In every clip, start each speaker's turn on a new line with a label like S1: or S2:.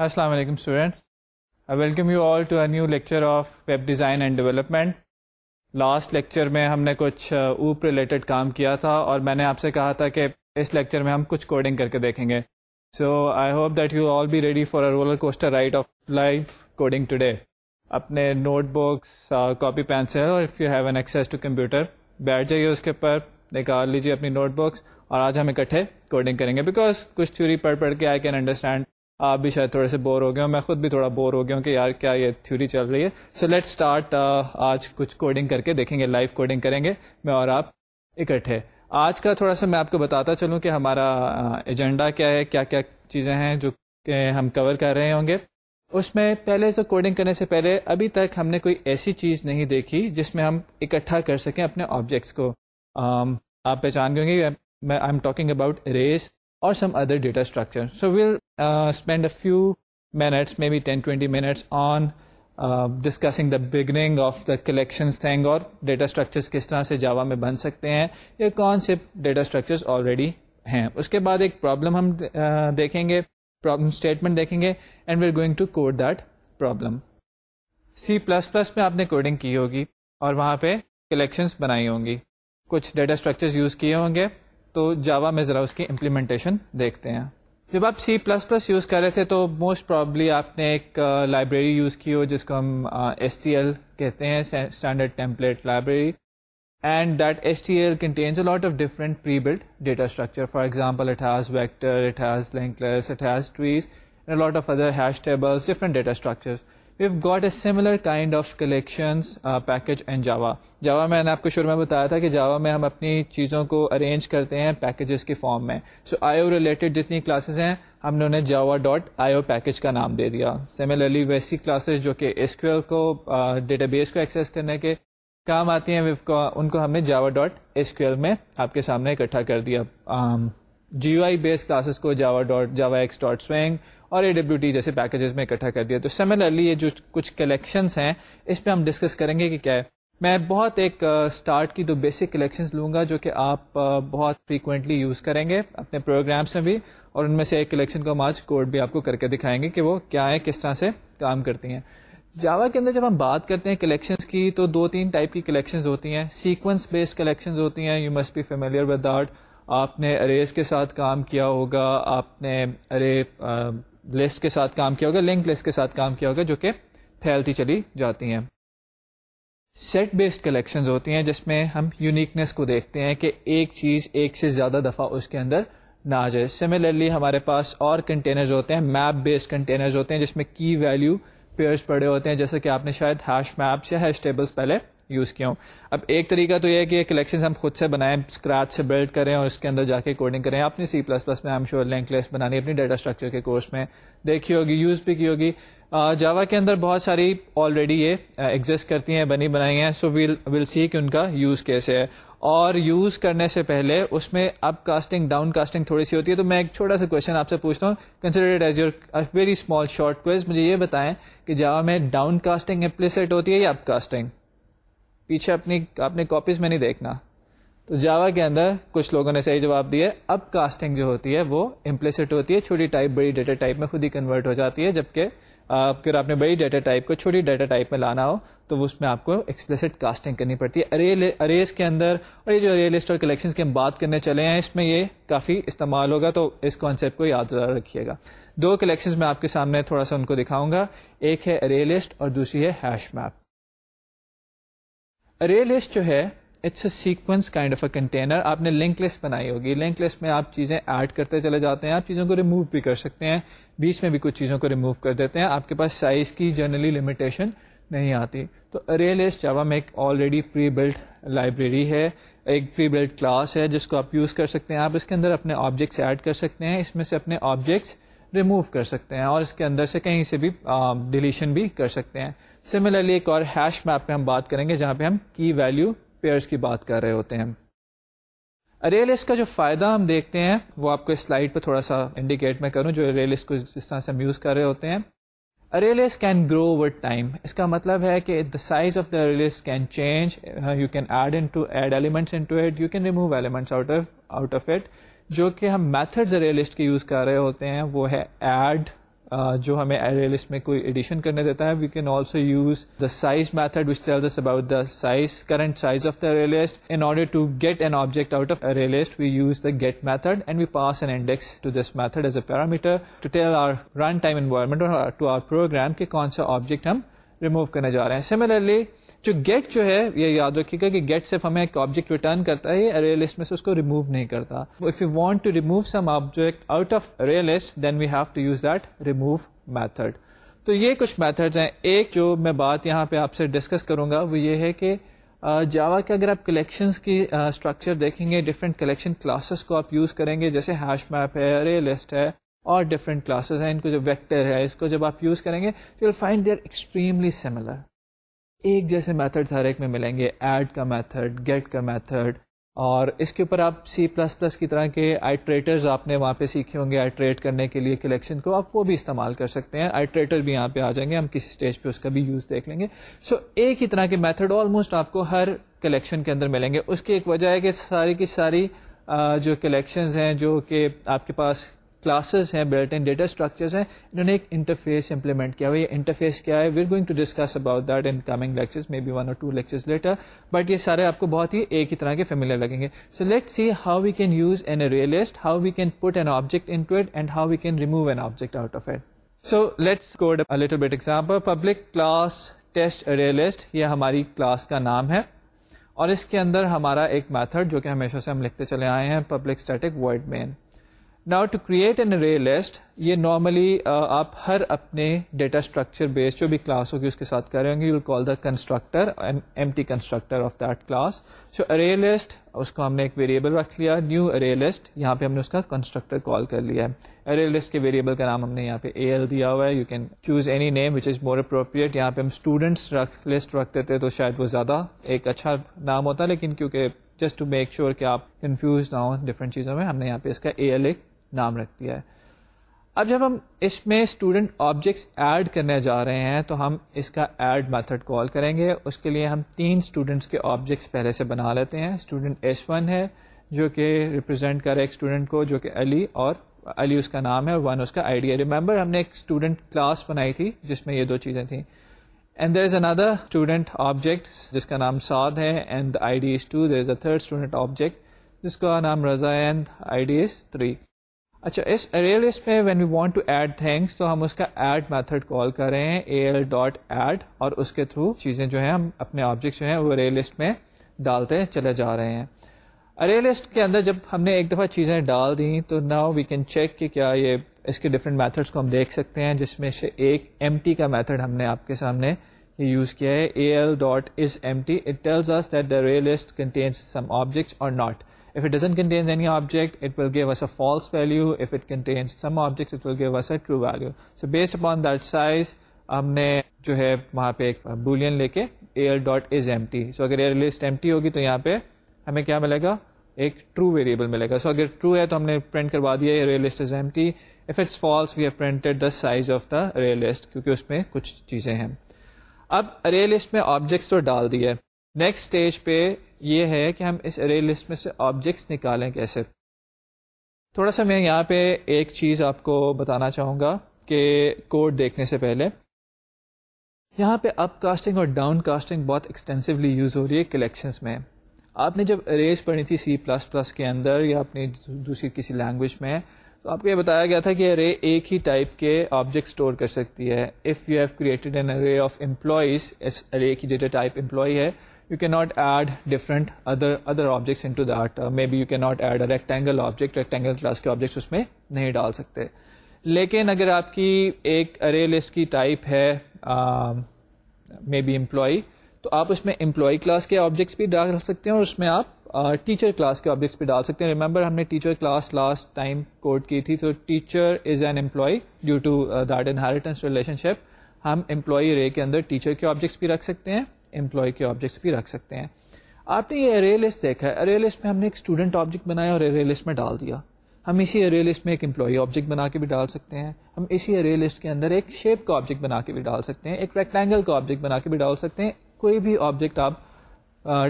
S1: السلام علیکم students welcome you all to a new lecture of web design and development last lecture میں ہم نے کچھ اوپ ریلیٹڈ کام کیا تھا اور میں نے آپ سے کہا تھا کہ اس لیکچر میں ہم کچھ کوڈنگ کر کے دیکھیں گے۔ So I hope that you all be ready for a roller coaster ride of life coding today اپنے نوٹ بکس کاپی پینسل اور if you have an access to computer بیٹھ جائیے اس کے اوپر نکال لیجیے اپنی نوٹ بکس اور آج ہم اکٹھے کوڈنگ کریں گے۔ بیکاز کچھ تھیوری پڑھ پڑھ کے آئی کین انڈرسٹینڈ آپ بھی شاید تھوڑے سے بور ہو گئے ہوں، میں خود بھی تھوڑا بور ہو گیا ہوں کہ یار کیا یہ تھیوری چل رہی ہے۔ سو لیٹ اسٹارٹ آج کچھ کوڈنگ کر کے دیکھیں گے لائف کوڈنگ کریں گے۔ میں اور آپ اکٹھے۔ آج کا تھوڑا سا میں آپ کو بتاتا چلوں کہ ہمارا uh, ایجنڈا کیا ہے، کیا کیا چیزیں ہیں جو کہ ہم کور کر رہے ہوں گے۔ اس میں پہلے تو کوڈنگ کرنے سے پہلے ابھی تک ہم نے کوئی ایسی چیز نہیں دیکھی جس میں ہم اکٹھا کر سکیں اپنے آبجیکٹس کو۔ آپ پہچان گے میں I am talking about arrays اور some other data structure so we'll spend a few minutes maybe ten twenty minutes on discussing the beginning of the collections thing اور ڈیٹا اسٹرکچرس کس طرح سے جاوا میں بن سکتے ہیں. یا کون سے ڈیٹا اسٹرکچرس آلریڈی ہیں. اس کے بعد ایک پرابلم ہم uh, دیکھیں گے پرابلم اسٹیٹمنٹ دیکھیں گے and we are going to code that problem C plus plus میں آپ نے کوڈنگ کی ہوگی اور وہاں پہ کلیکشنس بنائی ہوں گی. کچھ ڈیٹا اسٹرکچرز یوز کیے ہوں گے تو جاوا میں ذرا اس کی امپلیمنٹیشن دیکھتے ہیں. جب آپ سی پلس پلس یوز کر رہے تھے تو موسٹ پرابلی آپ نے ایک لائبریری یوز کی ہو جس کو ہم ایس ٹی ایل کہتے ہیں standard template library and that S T L contains a lot of different pre build data structure for example it has vector it has linked lists it has trees lot of other hash tables different data structure we've got a similar kind of collection package and Java Java میں نے آپ کو شروع میں بتایا تھا کہ جاوا میں ہم اپنی چیزوں کو ارینج کرتے ہیں پیکجز کی فارم میں. سو آئی او ریلیٹڈ جتنی کلاسز ہیں، ہم نے انہیں جاوا ڈاٹ آئی او پیکج کا نام دے دیا. سملرلی ویسی کلاسز جو کہ ایس کیو ایل کو uh, ڈیٹا بیس کو ایکسیس کرنے کے کام آتی ہیں ان کو ہم نے Java dot S Q L میں آپ کے سامنے اکٹھا کر دیا. Um, G U I base classes کو Java dot Java X dot swing اور اے ڈبلو ٹی جیسے پیکجز میں اکٹھا کر دیا۔ تو سملرلی یہ جو کچھ کلیکشنس ہیں، اس پہ ہم ڈسکس کریں گے کہ کیا ہے۔ میں بہت ایک اسٹارٹ کی دو بیسک کلیکشنز لوں گا جو کہ آپ بہت فریکوینٹلی یوز کریں گے اپنے پروگرامس میں بھی اور ان میں سے ایک کلیکشن کو ہم آج کوڈ بھی آپ کو کر کے دکھائیں گے کہ وہ کیا ہے، کس طرح سے کام کرتی ہیں۔ جاوا کے اندر جب ہم بات کرتے ہیں کلیکشنز کی، تو دو تین ٹائپ کی کلیکشنز ہوتی ہیں۔ سیکوینس بیسڈ کلیکشنز ہوتی ہیں you must be familiar with that آپ نے اریز کے ساتھ کام کیا ہوگا، آپ نے ارے لسٹ کے ساتھ کام کیا ہوگا لنک لسٹ کے ساتھ کام کیا ہوگا، جو کہ پھیلتی چلی جاتی ہیں۔ سیٹ بیسڈ کلیکشنز ہوتی ہیں، جس میں ہم یونیکنیس کو دیکھتے ہیں کہ ایک چیز ایک سے زیادہ دفعہ اس کے اندر نہ آ جائے۔ سملرلی ہمارے پاس اور کنٹینرز ہوتے ہیں میپ بیسڈ کنٹینرز ہوتے ہیں، جس میں کی ویلو پیئرس پڑے ہوتے ہیں۔ جیسے کہ آپ نے شاید ہیش میپس یا ہیش ٹیبلس پہلے یوز کیا ہوں۔ اب ایک طریقہ تو یہ ہے کہ کلیکشن ہم خود سے بنائیں اسکریچ سے بلڈ کریں اور اس کے اندر جا کے کوڈنگ کریں۔ اپنی سی پلس پلس میں ہم شیور لینک لیس بنانی، اپنی ڈیٹا اسٹرکچر کے کورس میں۔ دیکھی ہوگی یوز بھی کی ہوگی۔ جاوا کے اندر بہت ساری آلریڈی یہ ایگزٹ کرتی ہیں، بنی بنائی ہیں۔ سو ویل ول سی کہ ان کا یوز کیسے ہے۔ اور یوز کرنے سے پہلے اس میں اپ کاسٹنگ ڈاؤن کاسٹنگ تھوڑی سی ہوتی ہے۔ تو میں ایک چھوٹا سا کوشچن آپ سے پوچھتا ہوں۔ Consider as your very small short quiz مجھے یہ بتائیں کہ جاوا میں ڈاؤن کاسٹنگ امپلیسٹ ہوتی ہے یا اپ کاسٹنگ پیچھے اپنی اپنے کاپیز میں نہیں دیکھنا۔ تو جاوا کے اندر کچھ لوگوں نے صحیح جواب دیا اب کاسٹنگ جو ہوتی ہے وہ امپلیسٹ ہوتی ہے، چھوٹی ٹائپ بڑی ڈیٹا ٹائپ میں خود ہی کنورٹ ہو جاتی ہے، جبکہ اگر آپ نے بڑی ڈیٹا ٹائپ کو چھوٹی ڈیٹا ٹائپ میں لانا ہو، تو اس میں آپ کو ایکسپلسٹ کاسٹنگ کرنی پڑتی ہے۔ اریز کے اندر، اور یہ جو ارے لسٹ اور کلیکشن کی ہم بات کرنے چلے ہیں، اس میں یہ کافی استعمال ہوگا، تو اس کانسیپٹ کو یاد رکھیے گا۔ دو کلیکشن میں آپ کے سامنے تھوڑا سا ان کو دکھاؤں گا۔ ایک ہے ارے لسٹ اور دوسری ہے ہیش میپ ارے لسٹ جو ہے it's a sequence kind of a container آپ نے لنک لسٹ بنائی ہوگی۔ لنک لسٹ میں آپ چیزیں ایڈ کرتے چلے جاتے ہیں۔ آپ چیزوں کو ریموو بھی کر سکتے ہیں۔ بیچ میں بھی کچھ چیزوں کو ریموو کر دیتے ہیں۔ آپ کے پاس سائز کی جنرلی لمیٹیشن نہیں آتی۔ تو ارے لسٹ جاوا میں ایک آلریڈی پری بلڈ لائبریری ہے۔ ایک پری بلڈ کلاس ہے جس کو آپ یوز کر سکتے ہیں۔ آپ اس کے اندر اپنے آبجیکٹس ایڈ کر سکتے ہیں۔ اس میں سے اپنے آبجیکٹس ریموو کر سکتے ہیں اور اس کے اندر سے کہیں سے بھی ڈیلیشن بھی کر سکتے ہیں۔ سملرلی ایک اور ہیش میپ پہ ہم بات کریں گے جہاں پہ ہم کی ویلو پیئرس کی بات کر رہے ہوتے ہیں ریلسٹ کا جو فائدہ ہم دیکھتے ہیں، وہ آپ کو سلائڈ پہ تھوڑا سا انڈیکیٹ میں کروں، جو ریلسٹ کو جس طرح سے ہم یوز کر رہے ہوتے ہیں۔ Rails can grow over time اس کا مطلب ہے کہ the size of the rails can change you can add into add elements into it you can remove elements out of out of it جو کہ ہم میتھڈ ریلسٹ کے یوز کر رہے ہوتے ہیں، وہ ہے ایڈ جو ہمیں ارے لسٹ میں کوئی ایڈیشن کرنے دیتا ہے we can also use the size method which tells about the size current size of the array list in order to get an object out of array list we use the get method and we pass an index to this method as a parameter to tell our run time environment to our program کہ کون سا object ہم remove کرنے جا رہے ہیں۔ Similarly جو get جو ہے، یہ یاد رکھیے گا کہ گیٹ صرف ہمیں ایک آبجیکٹ ریٹرن کرتا ہے ارے لسٹ میں سے اس کو ریموو نہیں کرتا۔ If you want to remove some object out of array list then we have to use that remove method تو یہ کچھ میتھڈز ہیں۔ ایک جو میں بات یہاں پہ آپ سے ڈسکس کروں گا، وہ یہ ہے کہ جاوا کے اگر آپ کلیکشنس کی اسٹرکچر دیکھیں گے ڈفرینٹ کلیکشن کلاسز کو آپ یوز کریں گے، جیسے ہیش میپ ہے ارے لسٹ ہے، اور ڈفرینٹ کلاسز ہیں۔ ان کو جو ویکٹر ہے، اس کو جب آپ یوز کریں گے تو فائنڈ دیئر ایکسٹریملی سملر ایک جیسے میتھڈ ہر ایک میں ملیں گے ایڈ کا میتھڈ گیٹ کا میتھڈ اور اس کے اوپر آپ سی پلس پلس کی طرح کے آئیٹریٹرز آپ نے وہاں پہ سیکھے ہوں گے آئیٹریٹ کرنے کے لیے کلیکشن کو آپ وہ بھی استعمال کر سکتے ہیں۔ آئیٹریٹر بھی یہاں پہ آ جائیں گے ہم کسی اسٹیج پہ اس کا بھی یوز دیکھ لیں گے۔ سو so, ایک ہی طرح کے میتھڈ آلموسٹ آپ کو ہر کلیکشن کے اندر ملیں گے۔ اس کی ایک وجہ ہے کہ ساری کی ساری جو کلیکشنز ہیں جو کہ آپ کے پاس کلاسز ہیں بلٹ ان ڈیٹا اسٹرکچرز ہیں، انہوں نے ایک انٹرفیس امپلیمنٹ کیا. ہوا یہ انٹرفیس کیا ہے we're going to discuss about that in coming lectures maybe one or two lectures later but یہ سارے آپ کو بہت ہی ایک ہی طرح کے فیملیئر لگیں گے. So let see how we can use an ArrayList how we can put an object into it and how we can remove an object out of it so let's code little bit example public class test ArrayList یہ ہماری class کا نام ہے. اور اس کے اندر ہمارا ایک method جو کہ ہمیشہ سے ہم لکھتے چلے آئے ہیں public static void main now to create an array list یہ نارملی آپ ہر اپنے ڈیٹا اسٹرکچر بیس جو بھی کلاس ہوگی اس کے ساتھ کر رہے ہوں گے you call the constructor empty constructor of that class so array list اس کو ہم نے ایک ویریبل رکھ لیا نیو ارے لسٹ یہاں پہ ہم نے اس کا کنسٹرکٹر کال کر لیا ہے۔ ارے لسٹ کے ویریبل کا نام ہم نے یہاں پہ اے ایل دیا ہوا ہے you can choose any name which is more appropriate یہاں پہ ہم اسٹوڈنٹس رکھ لسٹ رکھتے تھے تو شاید وہ زیادہ ایک اچھا نام ہوتا، لیکن کیونکہ جسٹ ٹو میک شیور کہ آپ کنفیوز نہ ہوں ڈفرنٹ چیزوں میں، ہم نے یہاں پہ اس کا اے ایل ایک نام رکھ دیا ہے۔ اب جب ہم اس میں اسٹوڈنٹ آبجیکٹس ایڈ کرنے جا رہے ہیں تو ہم اس کا ایڈ میتھڈ کال کریں گے۔ اس کے لیے ہم تین اسٹوڈنٹس کے آبجیکٹس پہلے سے بنا لیتے ہیں۔ اسٹوڈنٹ ایس ون ہے جو کہ ریپرزینٹ کرے ایک اسٹوڈنٹ کو جو کہ علی اور علی اس کا نام ہے ون اس کا آئی ڈی ریمبر ہم نے ایک اسٹوڈنٹ کلاس بنائی تھی جس میں یہ دو چیزیں تھیں۔ And there is another student object جس کا نام سعد ہے and ID is two there is a third student object جس کا نام Raza and ID is three اچھا اس ارے لسٹ میں when you want to add things تو ہم اس کا ایڈ میتھڈ کال کر رہے ہیں اے ایل ڈاٹ ایڈ اور اس کے تھرو چیزیں جو ہیں ہم اپنے آبجیکٹ جو ہیں وہ ارے لسٹ میں ڈالتے چلے جا رہے ہیں۔ ارے لسٹ کے اندر جب ہم نے ایک دفعہ چیزیں ڈال دیں تو ناؤ وی کین چیک کہ کیا یہ اس کے ڈفرینٹ میتھڈس کو ہم دیکھ سکتے ہیں، جس میں سے ایک ایم ٹی کا میتھڈ ہم نے آپ کے سامنے یہ یوز کیا ہے۔ A L dot is empty it tells that the array list contains some objects اور not If it doesn't contain any object, it will give us a false value. If it contains some objects, it will give us a true value. So based upon that size, ہم نے جو ہے وہاں پہ ایک boolean لے کے array dot is empty so اگر ایئر لسٹ ایم ٹی ہوگی تو یہاں پہ ہمیں کیا ملے گا؟ ایک ٹرو ویریبل ملے گا. سو so اگر ٹرو ہے تو ہم نے پرنٹ کروا دیا array list is empty if it's false we have printed the size of the array list کیونکہ اس میں کچھ چیزیں ہیں. اب ارے لسٹ میں آبجیکٹس تو ڈال دیے. نیکسٹ اسٹیج پہ یہ ہے کہ ہم اس ارے لسٹ میں سے آبجیکٹس نکالیں کیسے؟ تھوڑا سا میں یہاں پہ ایک چیز آپ کو بتانا چاہوں گا کہ کوڈ دیکھنے سے پہلے۔ یہاں پہ اپ کاسٹنگ اور ڈاؤن کاسٹنگ بہت ایکسٹینسولی یوز ہو رہی ہے کلیکشنس میں۔ آپ نے جب اریز پڑھی تھی سی پلس پلس کے اندر یا اپنی دوسری کسی لینگویج میں، تو آپ کو یہ بتایا گیا تھا کہ ارے ایک ہی ٹائپ کے آبجیکٹ اسٹور کر سکتی ہے۔ If you have created an array of employees us array کی ڈیٹا ٹائپ امپلائی ہے you can not add different other other objects into that maybe you can not add rectangle object rectangle class کے objects اس میں نہیں ڈال سکتے لیکن اگر آپ کی ایک ارے لسٹ کی ٹائپ ہے مے بی امپلائی تو آپ اس میں امپلائی کلاس کے آبجیکٹس بھی ڈال سکتے ہیں اور اس میں آپ ٹیچر کلاس کے آبجیکٹس بھی ڈال سکتے ہیں ریمبر ہم نے teacher class last time code کی تھی تو teacher is an employee due to that inheritance relationship ہم امپلائی رے کے اندر ٹیچر کے آبجیکٹس بھی رکھ سکتے ہیں امپلائی کے آبجیکٹس بھی رکھ سکتے ہیں۔ آپ نے یہ ارے لسٹ دیکھا ہے۔ ارے لسٹ میں ہم نے ایک اسٹوڈنٹ آبجیکٹ بنایا اور ارے لسٹ میں ڈال دیا۔ ہم اسی ارے لسٹ میں ایک امپلائی آبجیکٹ بنا کے بھی ڈال سکتے ہیں۔ ہم اسی ارے لسٹ کے اندر ایک شیپ کا آبجیکٹ بنا کے بھی ڈال سکتے ہیں۔ ایک ریکٹینگل کا آبجیکٹ بنا کے بھی ڈال سکتے ہیں۔ کوئی بھی آبجیکٹ آپ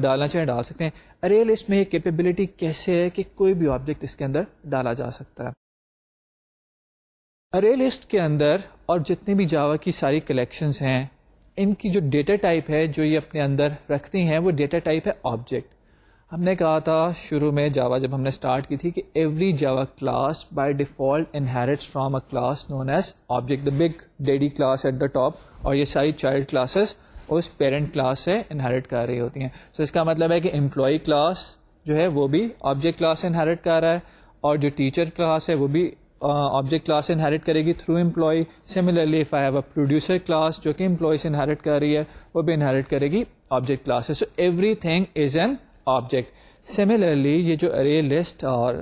S1: ڈالنا چاہیں ڈال سکتے ہیں۔ ارے لسٹ میں یہ کیپیبلٹی کیسے ہے کہ کوئی بھی آبجیکٹ اس کے اندر ڈالا جا سکتا ہے۔ ارے لسٹ کے اندر اور جتنے بھی جاوا کی ساری کلیکشنز ہیں ان کی جو ڈیٹا ٹائپ ہے، جو یہ اپنے اندر رکھتی ہیں، وہ ڈیٹا ٹائپ ہے آبجیکٹ۔ ہم نے کہا تھا شروع میں جاوا، جب ہم نے اسٹارٹ کی تھی، کہ every Java class by default inherits from a class known as object. The big daddy class at the top اور یہ ساری چائلڈ کلاسز اس پیرنٹ کلاس سے انہیریٹ کر رہی ہوتی ہیں۔ سو so اس کا مطلب ہے کہ امپلائی کلاس جو ہے، وہ بھی آبجیکٹ کلاس سے انہیریٹ کر رہا ہے اور جو ٹیچر کلاس ہے، وہ بھی آبجیکٹ کلاس انہیریٹ کرے گی through employee similarly if I have a producer class جو کہ امپلائیز انہیریٹ کر رہی ہے، وہ بھی انہیریٹ کرے گی object class so everything is an object similarly یہ جو ارے لسٹ اور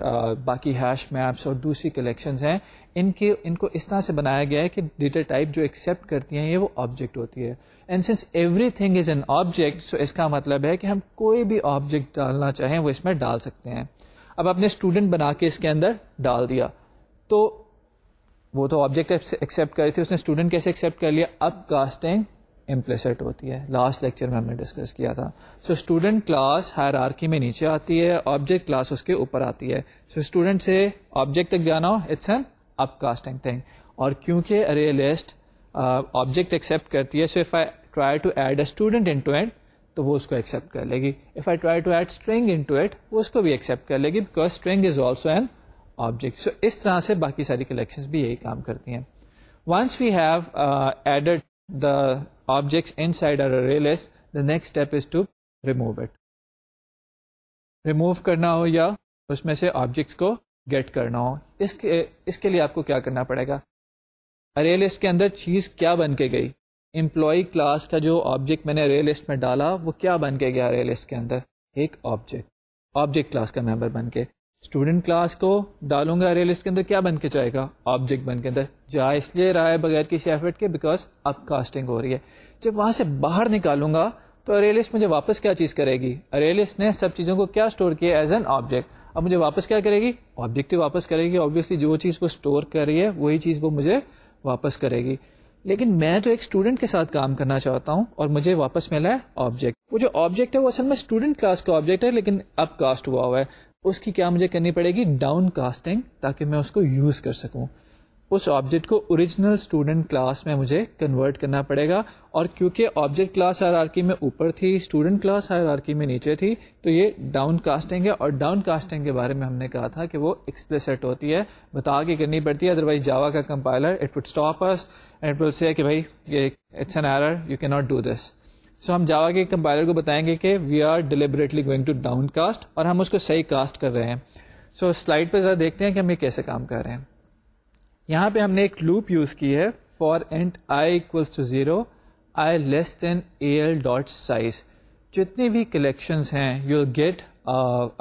S1: باقی ہیش میپس اور دوسری کلیکشنز ہیں، ان کے، ان کو اس طرح سے بنایا گیا ہے کہ ڈیٹا ٹائپ جو ایکسیپٹ کرتی ہیں، یہ وہ آبجیکٹ ہوتی ہے. And since everything is an object so اس کا مطلب ہے کہ ہم کوئی بھی آبجیکٹ ڈالنا چاہیں، وہ اس میں ڈال سکتے ہیں. اب اپنے اسٹوڈنٹ بنا کے اس کے اندر ڈال دیا۔ تو وہ تو آبجیکٹ ایکسیپٹ کری تھی، اس نے اسٹوڈنٹ کیسے ایکسیپٹ کر لیا؟ اب کاسٹنگ امپلیسٹ ہوتی ہے۔ لاسٹ لیکچر میں ہم نے ڈسکس کیا تھا۔ So student class hierarchy میں نیچے آتی ہے آبجیکٹ کلاس اس کے اوپر آتی ہے۔ سو اسٹوڈنٹ سے آبجیکٹ تک جانا ہو it's an up casting thing اور کیونکہ ارے لسٹ آبجیکٹ ایکسیپٹ کرتی ہے so if I try to add a student into it تو وہ اس کو ایکسیپٹ کر لے گی۔ If I try to add string into it وہ اس کو بھی ایکسیپٹ کر لے گی because string is also an object so اس طرح سے باقی ساری کلیکشن بھی یہی کام کرتی ہیں. Once we have added the objects inside array list the next step is to remove it remove کرنا ہو یا اس میں سے آبجیکٹس کو گیٹ کرنا ہو. اس کے اس کے لیے آپ کو کیا کرنا پڑے گا؟ ارے لسٹ کے اندر چیز کیا بن کے گئی؟ امپلائی کلاس کا جو آبجیکٹ میں نے ارے لسٹ میں ڈالا، وہ کیا بن کے گیا ارے لسٹ کے اندر؟ ایک آبجیکٹ آبجیکٹ کلاس کا ممبر بن کے. اسٹوڈنٹ کلاس کو ڈالوں گا ارے لسٹ کے اندر، کیا بن کے جائے گا؟ آبجیکٹ بن کے اندر۔ جا اس لیے رہا ہے بغیر کسی ایفرٹ کے بیکاز اب کاسٹنگ ہو رہی ہے۔ جب وہاں سے باہر نکالوں گا، تو ارے لسٹ مجھے واپس کیا چیز کرے گی؟ ارے لسٹ نے سب چیزوں کو کیا اسٹور کیا ایز این آبجیکٹ اب مجھے واپس کیا کرے گی؟ آبجیکٹ واپس کرے گی۔ آبویسلی جو چیز وہ اسٹور کر رہی ہے، وہی چیز وہ مجھے واپس کرے گی۔ لیکن میں تو ایک اسٹوڈنٹ کے ساتھ کام کرنا چاہتا ہوں اور مجھے واپس ملا ہے آبجیکٹ وہ جو آبجیکٹ ہے، وہ اصل میں اسٹوڈنٹ کلاس کا آبجیکٹ ہے، لیکن اب کاسٹ ہوا ہوا ہے۔ اس کی کیا مجھے کرنی پڑے گی؟ ڈاؤن کاسٹنگ تاکہ میں اس کو یوز کر سکوں۔ اس آبجیکٹ کو اوریجنل اسٹوڈنٹ کلاس میں مجھے کنورٹ کرنا پڑے گا۔ اور کیونکہ آبجیکٹ کلاس ہر آرکی میں اوپر تھی اسٹوڈنٹ کلاس ہر آرکی میں نیچے تھی، تو یہ ڈاؤن کاسٹنگ ہے۔ اور ڈاؤن کاسٹنگ کے بارے میں ہم نے کہا تھا کہ وہ ایکسپلسٹ ہوتی ہے، بتا کے کرنی پڑتی ہے۔ ادروائز جاوا کا compiler it would stop us and will say کہ بھائی یہ it's an error you can not do this so ہم جاوا کے کمپائلر کو بتائیں گے کہ we are deliberately going to down cast اور ہم اس کو صحیح کاسٹ کر رہے ہیں۔ سو so, سلائڈ پہ ذرا دیکھتے ہیں کہ ہم یہ کیسے کام کر رہے ہیں۔ یہاں پہ ہم نے ایک لوپ یوز کی ہے for and I equals to zero I less than A L dot size جتنی بھی کلیکشنز ہیں you get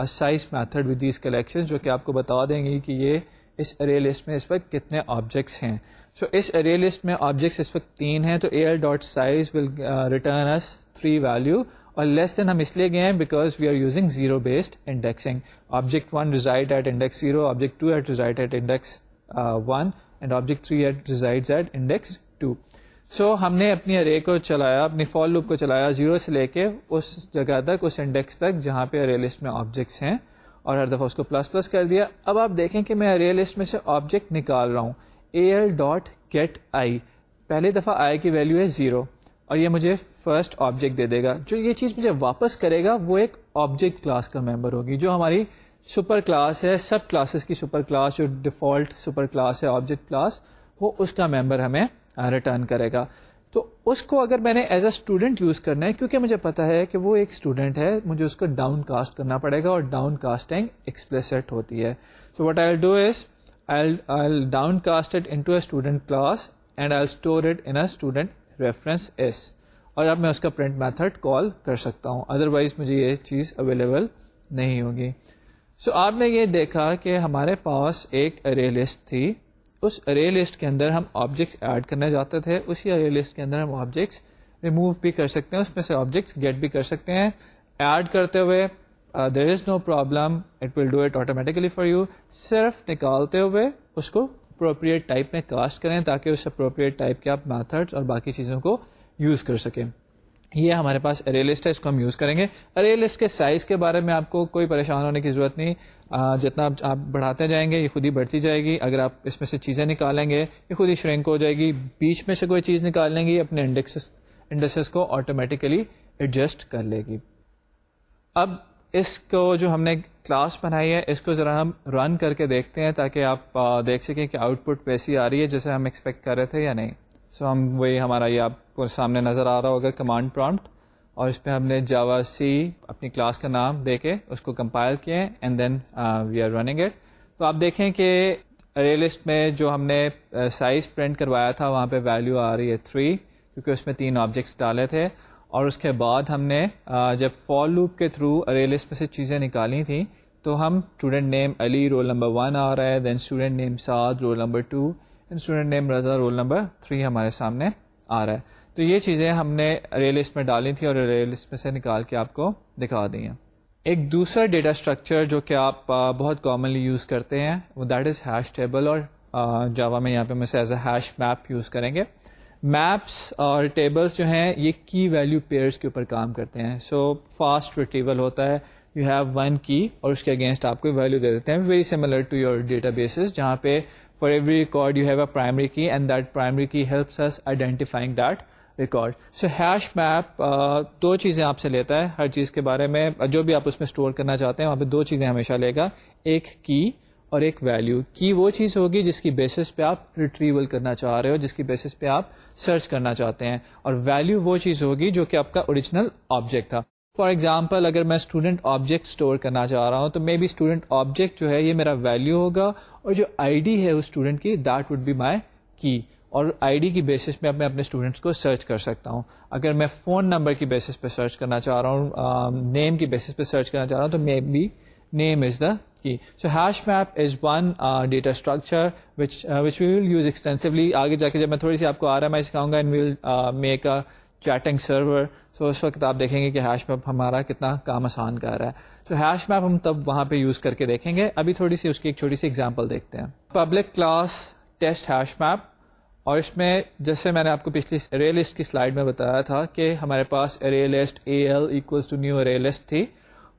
S1: size method with these collection جو کہ آپ کو بتا دیں گے کہ یہ اس ارے لسٹ میں اس وقت کتنے آبجیکٹس ہیں۔ سو اس ارے لسٹ میں آبجیکٹس اس وقت تین ہیں تو A L dot size will return S three value اور لیس دین ہم اس لیے گئے ہیں because we are using zero based indexing object one resides at index zero object two at resides at index one and object three at resides at index two so ہم نے اپنی ارے کو چلایا، اپنی فال لوپ کو چلایا zero سے لے کے اس جگہ تک، اس انڈیکس تک جہاں پہ ارے لسٹ میں آبجیکٹس ہیں اور ہر دفعہ اس کو پلس پلس کر دیا۔ اب آپ دیکھیں کہ میں ارے لسٹ میں سے آبجیکٹ نکال رہا ہوں۔ A L dot get I پہلی دفعہ آئی کی ویلو ہے زیرو اور یہ مجھے فرسٹ آبجیکٹ دے دے گا۔ جو یہ چیز مجھے واپس کرے گا، وہ ایک آبجیکٹ کلاس کا ممبر ہوگی، جو ہماری سپر کلاس ہے سب کلاسز کی سپر کلاس جو ڈیفالٹ سپر کلاس ہے آبجیکٹ کلاس وہ اس کا ممبر ہمیں ریٹرن کرے گا۔ تو اس کو اگر میں نے ایز اے اسٹوڈنٹ یوز کرنا ہے، کیونکہ مجھے پتا ہے کہ وہ ایک اسٹوڈنٹ ہے، مجھے اس کو ڈاؤن کاسٹ کرنا پڑے گا اور ڈاؤن کاسٹنگ ایکسپریسٹ ہوتی ہے۔ So what I do is down cast it student class and I store it in student reference S اور اب میں اس کا پرنٹ میتھڈ کال کر سکتا ہوں. ادر وائز مجھے یہ چیز اویلیبل نہیں ہوگی. سو so, آپ نے یہ دیکھا کہ ہمارے پاس ایک ارے لسٹ تھی. اس ارے لسٹ کے اندر ہم آبجیکٹس ایڈ کرنے جاتے تھے. اسی ارے لسٹ کے اندر ہم آبجیکٹس ریموو بھی کر سکتے ہیں. اس میں سے آبجیکٹس گیٹ بھی کر سکتے ہیں. ایڈ کرتے ہوئے there is no problem it will do it automatically for you صرف نکالتے ہوئے اس کو اپروپریٹ ٹائپ میں کاسٹ کریں تاکہ اس اپروپریٹ ٹائپ کے آپ میتھڈس اور باقی چیزوں کو یوز کر سکیں یہ ہمارے پاس ارے لسٹ ہے اس کو ہم یوز کریں گے ارے لسٹ کے سائز کے بارے میں آپ کو کوئی پریشان ہونے کی ضرورت نہیں جتنا آپ بڑھاتے جائیں گے یہ خود ہی بڑھتی جائے گی اگر آپ اس میں سے چیزیں نکالیں گے یہ خود ہی شرینک ہو جائے گی بیچ میں سے کوئی چیز نکال لیں گی اپنے انڈیکسز کو آٹومیٹیکلی ایڈجسٹ کر لے گی اب اس کو جو ہم نے کلاس بنائی ہے، اس کو ذرا ہم رن کر کے دیکھتے ہیں تاکہ آپ دیکھ سکیں کہ آؤٹ پٹ ویسی آ رہی ہے جیسے ہم ایکسپیکٹ کر رہے تھے یا نہیں۔ سو so ہم وہی ہمارا یہ آپ کو سامنے نظر آ رہا ہوگا کمانڈ پرامپٹ اور اس پہ ہم نے جاوا سی اپنی کلاس کا نام دے کے اس کو کمپائل کیے and then we are running it تو آپ دیکھیں کہ ریلسٹ میں جو ہم نے سائز پرنٹ کروایا تھا، وہاں پہ ویلیو آ رہی ہے تھری کیونکہ اس میں تین آبجیکٹس ڈالے تھے۔ اور اس کے بعد ہم نے جب فال لوپ کے تھرو ریلسٹ میں سے چیزیں نکالی تھیں، تو ہم student name Ali roll number one آ رہا ہے then student name Saad roll number two and student name Raza roll number three ہمارے سامنے آ رہا ہے۔ تو یہ چیزیں ہم نے ریلسٹ میں ڈالی تھی اور ریلسٹ میں سے نکال کے آپ کو دکھا دی ہیں۔ ایک دوسرا ڈیٹا اسٹرکچر جو کہ آپ بہت کامنلی یوز کرتے ہیں، وہ دیٹ از ہیش ٹیبل اور جاوا میں یہاں پہ میں سے as a hash map use کریں گے۔ میپس اور ٹیبلس جو ہیں، یہ کی ویلو پیئرس کے اوپر کام کرتے ہیں۔ سو فاسٹ ریٹریول ہوتا ہے۔ یو ہیو ون کی اور اس کے اگینسٹ آپ کو ویلو دے دیتے ہیں۔ Very similar to your data bases جہاں پہ for every record you have a primary key and that primary key helps us identifying that record so hash map دو چیزیں آپ سے لیتا ہے۔ ہر چیز کے بارے میں، جو بھی آپ اس میں اسٹور کرنا چاہتے ہیں، وہاں پہ دو چیزیں ہمیشہ لے گا۔ ایک کی اور ایک ویلو کی وہ چیز ہوگی جس کی بیسس پہ آپ ریٹریول کرنا چاہ رہے ہو، جس کی بیسس پہ آپ سرچ کرنا چاہتے ہیں۔ اور ویلو وہ چیز ہوگی جو کہ آپ کا اوریجنل آبجیکٹ تھا۔ فار ایگزامپل اگر میں اسٹوڈنٹ آبجیکٹ اسٹور کرنا چاہ رہا ہوں، تو مے بی اسٹوڈنٹ آبجیکٹ جو ہے یہ میرا ویلو ہوگا اور جو آئی ڈی ہے اس اسٹوڈنٹ کی that would be my key اور آئی ڈی کی بیسس پہ میں اپنے اسٹوڈنٹس کو سرچ کر سکتا ہوں۔ اگر میں فون نمبر کی بیسس پہ سرچ کرنا چاہ رہا ہوں نیم کی بیسس پہ سرچ کرنا چاہ رہا ہوں، تو may be name is the key. So hash map is one data structure which which we will use extensively آگے جا کے جب میں تھوڑی سی آپ کو آر ایم آئی سکھاؤں گا and we'll make a chatting server so اس وقت آپ دیکھیں گے کہ ہیش میپ ہمارا کتنا کام آسان کر رہا ہے۔ تو ہیش میپ ہم تب وہاں پہ یوز کر کے دیکھیں گے۔ ابھی تھوڑی سی اس کی ایک چھوٹی سی ایگزامپل دیکھتے ہیں۔ Public class test hash map اور اس میں جیسے میں نے آپ کو پچھلی ارے لسٹ کی سلائڈ میں بتایا تھا کہ ہمارے پاس array list A L equals to new array list تھی۔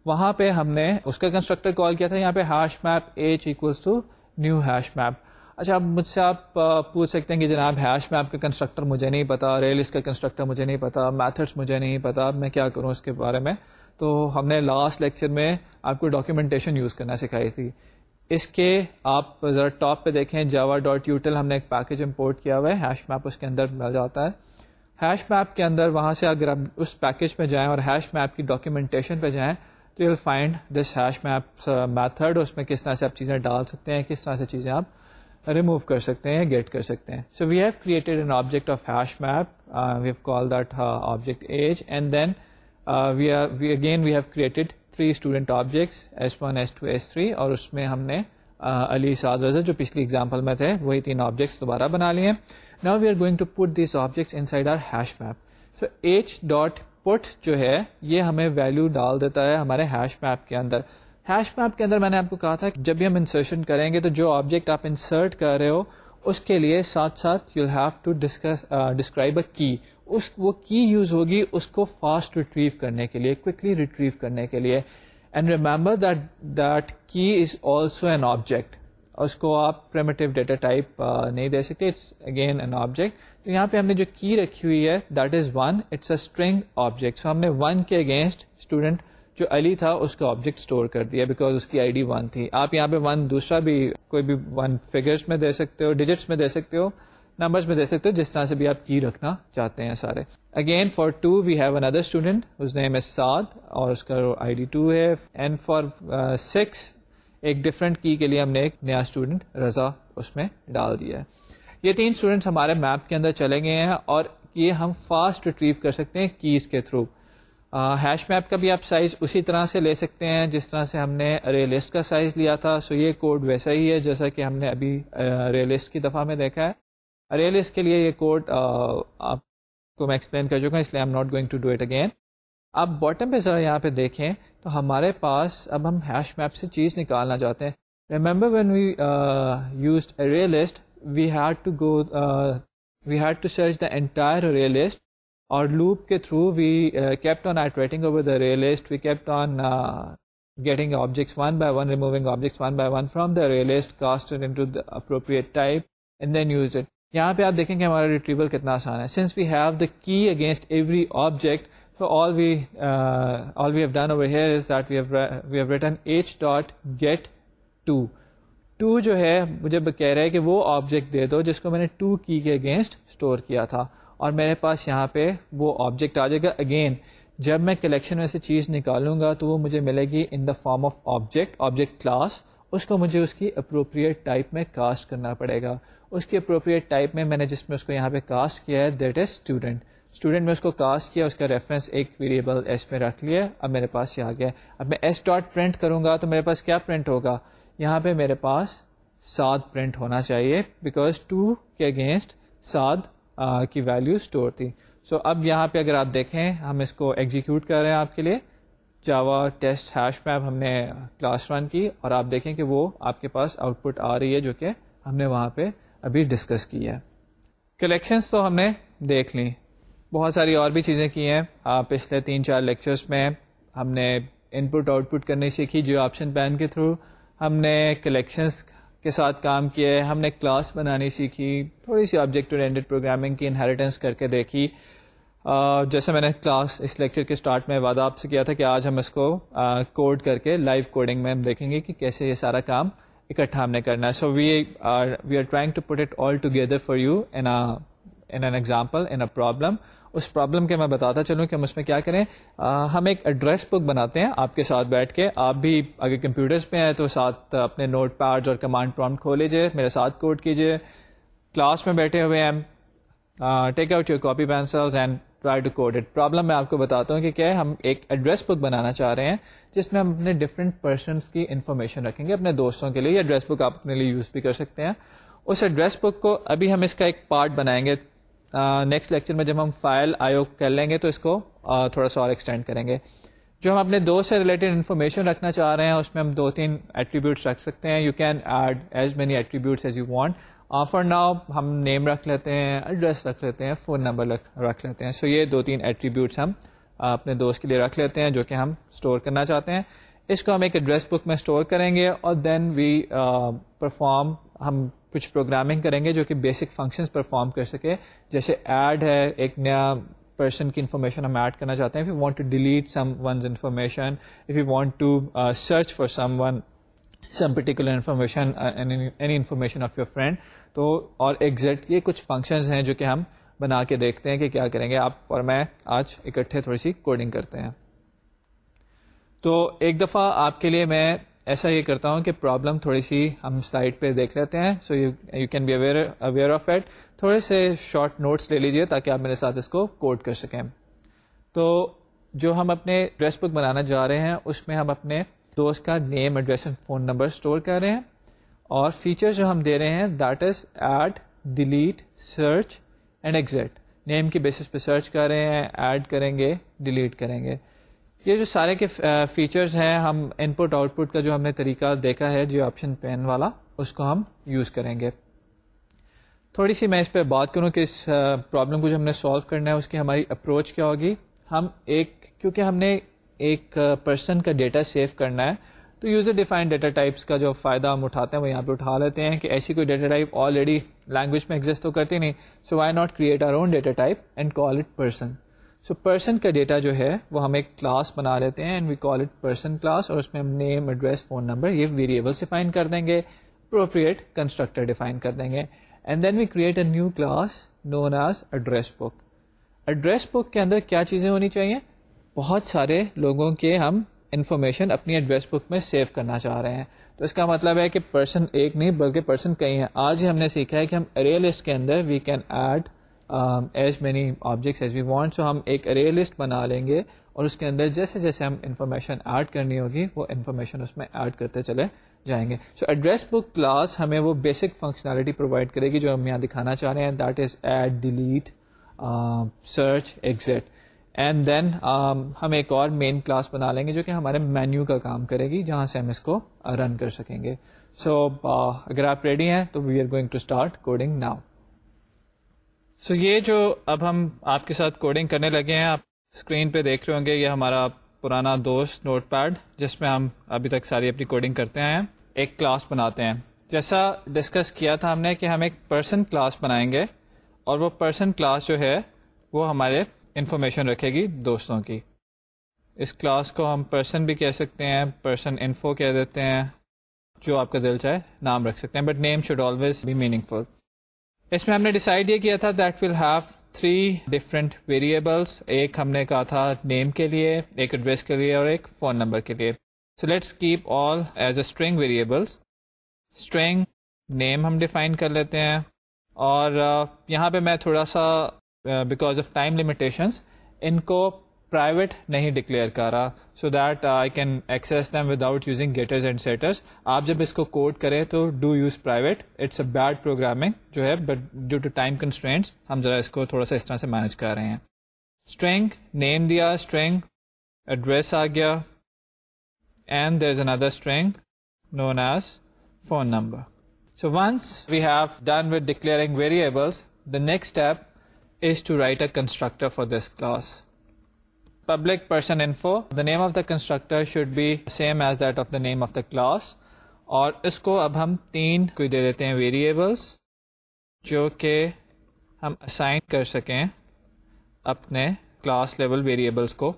S1: وہاں پہ ہم نے اس کا کنسٹرکٹر کال کیا تھا، یہاں پہ hash map H equals to new hash map اچھا اب مجھ سے آپ پوچھ سکتے ہیں کہ جناب ہیش میپ کا کنسٹرکٹر مجھے نہیں پتا ارے لسٹ کا کنسٹرکٹر مجھے نہیں پتا میتھڈس مجھے نہیں پتا میں کیا کروں اس کے بارے میں؟ تو ہم نے لاسٹ لیکچر میں آپ کو ڈاکیومنٹیشن یوز کرنا سکھائی تھی۔ اس کے آپ ذرا ٹاپ پہ دیکھیں جاوا ڈاٹ یوٹل ہم نے ایک پیکج امپورٹ کیا ہوا ہے ہیش میپ اس کے اندر مل جاتا ہے۔ ہیش میپ کے اندر وہاں سے اگر آپ اس پیکج پہ جائیں اور ہیش میپ کی ڈاکیومنٹیشن پہ جائیں تو you find this hash map method اس میں کس طرح سے آپ چیزیں ڈال سکتے ہیں، کس طرح سے چیزیں آپ ریموو کر سکتے ہیں گیٹ کر سکتے ہیں۔ So we have created an object of hash map we have called that object H and then we again we have created three student objects S one S two S three اور اس میں ہم نے uh, علی سعد رضا جو پچھلی example میں تھے، وہی تین آبجیکٹس دوبارہ بنا لیے۔ نا we are going to put these objects inside our hash map so H dot put جو ہے، یہ ہمیں ویلو ڈال دیتا ہے ہمارے ہیش میپ کے اندر. ہیش میپ کے اندر میں نے آپ کو کہا تھا کہ جب بھی ہم انسرشن کریں گے تو جو آبجیکٹ آپ انسرٹ کر رہے ہو، اس کے لیے ساتھ ساتھ you have to describe a key اس، وہ کی یوز ہوگی اس کو فاسٹ ریٹریو کرنے کے لیے کوکلی ریٹریو کرنے کے لیے. And remember that that key is also an object اس کو آپ پریمیٹیو ڈیٹا ٹائپ نہیں دے سکتے. اٹس اگین این آبجیکٹ تو یہاں پہ ہم نے جو کی رکھی ہوئی ہے that is one it's a string object so ہم نے ون کے اگینسٹ اسٹوڈنٹ جو علی تھا، اس کا آبجیکٹ اسٹور کر دیا بیکاز اس کی آئی ڈی ون تھی. آپ یہاں پہ ون دوسرا بھی کوئی بھی ون فگرس میں دے سکتے ہو ڈیجٹس میں دے سکتے ہو نمبرس میں دے سکتے ہو، جس طرح سے بھی آپ کی رکھنا چاہتے ہیں سارے. Again for two we have another student us name is Saad اور اس کا آئی ڈی ٹو ہے اینڈ فار سکس ایک ڈفرنٹ کی کے لیے ہم نے ایک نیا اسٹوڈنٹ رضا اس میں ڈال دیا ہے. یہ تین اسٹوڈینٹس ہمارے میپ کے اندر چلے گئے ہیں اور یہ ہم فاسٹ ریٹریو کر سکتے ہیں کیز کے تھرو ہیش میپ کا بھی آپ سائز اسی طرح سے لے سکتے ہیں جس طرح سے ہم نے رے لسٹ کا سائز لیا تھا۔ سو یہ کوڈ ویسا ہی ہے جیسا کہ ہم نے ابھی رے لسٹ کی دفعہ میں دیکھا ہے۔ ریل اس کے لیے یہ کوڈ آپ کو میں ایکسپلین کر چکا ہوں، اس لیے I'm not going to do it again آپ باٹم پہ ذرا یہاں پہ دیکھیں تو ہمارے پاس اب ہم ہیش میپ سے چیز نکالنا چاہتے ہیں۔ Remember when we use array list we had to go we had to search the entire array list اور لوپ کے through we kept on iterating over the array list we kept on getting objects one by one removing objects one by one from the array list cast appropriate type and then use it یہاں پہ آپ دیکھیں کہ ہمارا retrieval کتنا آسان ہے. Since we have the key against every object all we all we have done over here is that we have written H dot get two two جو ہے، مجھے کہہ رہا ہے کہ وہ آبجیکٹ دے دو، جس کو میں نے ٹو کی کے اگینسٹ اسٹور کیا تھا۔ اور میرے پاس یہاں پہ وہ آبجیکٹ آ جائے گا۔ اگین جب میں کلیکشن میں سے چیز نکالوں گا تو وہ مجھے ملے گی in the form of object object class اس کو مجھے اس کی اپروپریٹ ٹائپ میں کاسٹ کرنا پڑے گا۔ اس کی اپروپریٹ ٹائپ میں میں نے جس میں اس کو یہاں پہ کاسٹ کیا ہے دیٹ از اسٹوڈنٹ اسٹوڈنٹ میں اس کو کاسٹ کیا، اس کا ریفرنس ایک ویریبل ایس میں رکھ لیا۔ اب میرے پاس یہ آ گیا۔ اب میں ایس ڈاٹ پرنٹ کروں گا تو میرے پاس کیا پرنٹ ہوگا؟ یہاں پہ میرے پاس سات پرنٹ ہونا چاہیے بیکاز ٹو کے اگینسٹ سات کی ویلو اسٹور تھی۔ سو so, اب یہاں پہ اگر آپ دیکھیں ہم اس کو ایگزیکیوٹ کر رہے ہیں آپ کے لیے۔ جاوا ٹیسٹ ہیش میپ ہم نے کلاس ون کی اور آپ دیکھیں کہ وہ آپ کے پاس آؤٹ پٹ آ رہی ہے جو کہ ہم نے وہاں پہ ابھی ڈسکس کی ہے۔ کلیکشنس تو ہم نے دیکھ لی۔ بہت ساری اور بھی چیزیں کی ہیں۔ پچھلے تین چار لیکچرس میں ہم نے ان پٹ آؤٹ پٹ کرنی سیکھی جیو آپشن پین کے تھرو ہم نے کلیکشنس کے ساتھ کام کیا ہم نے کلاس بنانی سیکھی، تھوڑی سی آبجیکٹ اورینٹڈ پروگرامنگ کی انہیریٹنس کر کے دیکھی۔ جیسے میں نے کلاس اس لیکچر کے اسٹارٹ میں وعدہ آپ سے کیا تھا کہ آج ہم اس کو کوڈ کر کے لائیو کوڈنگ میں ہم دیکھیں گے کہ کیسے یہ سارا کام اکٹھا ہم نے کرنا ہے۔ So we we are trying to put it all together for you in an example in a problem us problem کے میں بتاتا چلوں کہ ہم اس میں کیا کریں۔ ہم ایک ایڈریس بک بناتے ہیں آپ کے ساتھ بیٹھ کے۔ آپ بھی اگر کمپیوٹرز پہ ہیں تو ساتھ اپنے نوٹ پیڈ اور کمانڈ پرومٹ کھو لیجیے میرے ساتھ کوڈ کیجیے کلاس میں بیٹھے ہوئے ہیں take out your copy pencils and try to code it problem میں آپ کو بتاتا ہوں کہ کیا ہے، ہم ایک ایڈریس بک بنانا چاہ رہے ہیں، جس میں ہم اپنے ڈفرینٹ پرسنس کی انفارمیشن رکھیں گے اپنے دوستوں کے لیے۔ ایڈریس بک آپ اپنے لیے یوز بھی کر سکتے ہیں۔ اس ایڈریس بک کو ابھی ہم اس کا ایک پارٹ بنائیں گے۔ نیکسٹ لیکچر میں جب ہم فائل آئیو کر لیں گے تو اس کو تھوڑا سا اور ایکسٹینڈ کریں گے۔ جو ہم اپنے دوست سے ریلیٹڈ انفارمیشن رکھنا چاہ رہے ہیں، اس میں ہم دو تین ایٹریبیوٹس رکھ سکتے ہیں۔ You can add as many attributes as you want for now ہم نیم رکھ لیتے ہیں ایڈریس رکھ لیتے ہیں فون نمبر رکھ لیتے ہیں۔ سو so یہ دو تین ایٹریبیوٹس ہم اپنے دوست کے لیے رکھ لیتے ہیں جو کہ ہم اسٹور کرنا چاہتے ہیں۔ اس کو ہم ایک ایڈریس بک میں اسٹور کریں گے اور دین وی پرفارم ہم کچھ پروگرامنگ کریں گے جو کہ بیسک فنکشنز پرفارم کر سکے۔ جیسے ایڈ ہے، ایک نیا پرسن کی انفارمیشن ہم ایڈ کرنا چاہتے ہیں۔ If you want to delete someone's information if you want to search for someone some particular information any information of your friend تو اور ایگزیکٹ یہ کچھ فنکشنز ہیں جو کہ ہم بنا کے دیکھتے ہیں کہ کیا کریں گے۔ آپ اور میں آج اکٹھے تھوڑی سی کوڈنگ کرتے ہیں۔ تو ایک دفعہ آپ کے لیے میں ایسا یہ کرتا ہوں کہ پرابلم تھوڑی سی ہم سلائڈ پہ دیکھ لیتے ہیں so you you can be aware aware of at تھوڑے سے شارٹ نوٹس لے لیجیے تاکہ آپ میرے ساتھ اس کو کوڈ کر سکیں۔ تو جو ہم اپنے ڈریس بک بنانا جا رہے ہیں، اس میں ہم اپنے دوست کا name address and phone number store کر رہے ہیں۔ اور فیچر جو ہم دے رہے ہیں that is add delete search and exit name کی بیسس پہ سرچ کر رہے ہیں ایڈ کریں گے ڈیلیٹ کریں گے۔ یہ جو سارے کے فیچرز ہیں، ہم ان پٹ آؤٹ پٹ کا جو ہم نے طریقہ دیکھا ہے، جو آپشن پین والا، اس کو ہم یوز کریں گے۔ تھوڑی سی میں اس پہ بات کروں کہ اس پرابلم کو جو ہم نے سالو کرنا ہے، اس کی ہماری اپروچ کیا ہوگی۔ ہم ایک، کیونکہ ہم نے ایک پرسن کا ڈیٹا سیو کرنا ہے، تو یوزر ڈیفائن ڈیٹا ٹائپس کا جو فائدہ ہم اٹھاتے ہیں، وہ یہاں پہ اٹھا لیتے ہیں کہ ایسی کوئی ڈیٹا ٹائپ آلریڈی لینگویج میں ایگزٹ تو کرتی نہیں so why not create our own data type and call it person so person کا ڈیٹا جو ہے وہ ہم ایک کلاس بنا لیتے ہیں and we call it person class اور اس میں ہم نیم ایڈریس فون نمبر یہ ویریبل ڈیفائن کر دیں گے اپروپریٹ کنسٹرکٹر ڈیفائن کر دیں گے and then we create a new class known as address book address book کے اندر کیا چیزیں ہونی چاہیے بہت سارے لوگوں کے ہم انفارمیشن اپنی ایڈریس بک میں سیو کرنا چاہ رہے ہیں تو اس کا مطلب ہے کہ پرسن ایک نہیں بلکہ پرسن کئی ہیں آج ہی ہم نے سیکھا ہے کہ ہم ارے لسٹ کے اندر we can add as many objects as we want so ہم ایک ارے لسٹ بنا لیں گے اور اس کے اندر جیسے جیسے ہم انفارمیشن ایڈ کرنی ہوگی وہ انفارمیشن اس میں ایڈ کرتے چلے جائیں گے۔ سو ایڈریس بک کلاس ہمیں وہ بیسک فنکشنالٹی پرووائڈ کرے گی جو ہم یہاں دکھانا چاہ رہے ہیں that is add delete search exit and then ہم ایک اور مین کلاس بنا لیں گے جو کہ ہمارے مینیو کا کام کرے گی جہاں سے ہم اس کو رن کر سکیں گے۔ سو so, uh, اگر آپ ریڈی ہیں تو we are going to start coding now so so یہ جو اب ہم آپ کے ساتھ کوڈنگ کرنے لگے ہیں، آپ اسکرین پہ دیکھ رہے ہوں گے، یہ ہمارا پرانا دوست نوٹ پیڈ جس میں ہم ابھی تک ساری اپنی کوڈنگ کرتے ہیں، ایک کلاس بناتے ہیں۔ جیسا ڈسکس کیا تھا ہم نے کہ ہم ایک پرسن کلاس بنائیں گے اور وہ پرسن کلاس جو ہے، وہ ہمارے انفارمیشن رکھے گی دوستوں کی۔ اس کلاس کو ہم پرسن بھی کہہ سکتے ہیں پرسن انفو کہہ دیتے ہیں، جو آپ کا دل چاہے نام رکھ سکتے ہیں but name should always be meaningful اس میں ہم نے ڈیسائڈ یہ کیا تھا that will have three different variables ایک ہم نے کہا تھا نیم کے لیے ایک ایڈریس کے لیے اور ایک فون نمبر کے لیے۔ So let's keep all as a string variables string name ہم ڈیفائن کر لیتے ہیں۔ اور uh, یہاں پہ میں تھوڑا سا بیکاز آف ٹائم لمیٹیشنس ان کو پرائیویٹ نہیں ڈکلیئر کر رہا so that I can access them without using getters and setters آپ جب اس کو کوڈ کریں تو do use private it's a bad programming جو ہے but due to time constraints ہم ذرا اس کو تھوڑا سا اس طرح سے مینج کر رہے ہیں اسٹرینگ نیم دیا اسٹرینگ ایڈریس آ گیا and there is another string known as phone number so once we have done with declaring variables the next step is to write a constructor for this class public person info the name of the constructor should be same as that of the name of the class اور اس کو اب ہم تین کوئی دے دیتے ہیں variables جو کہ ہم اسائن کر سکیں اپنے کلاس لیول ویریبلس کو۔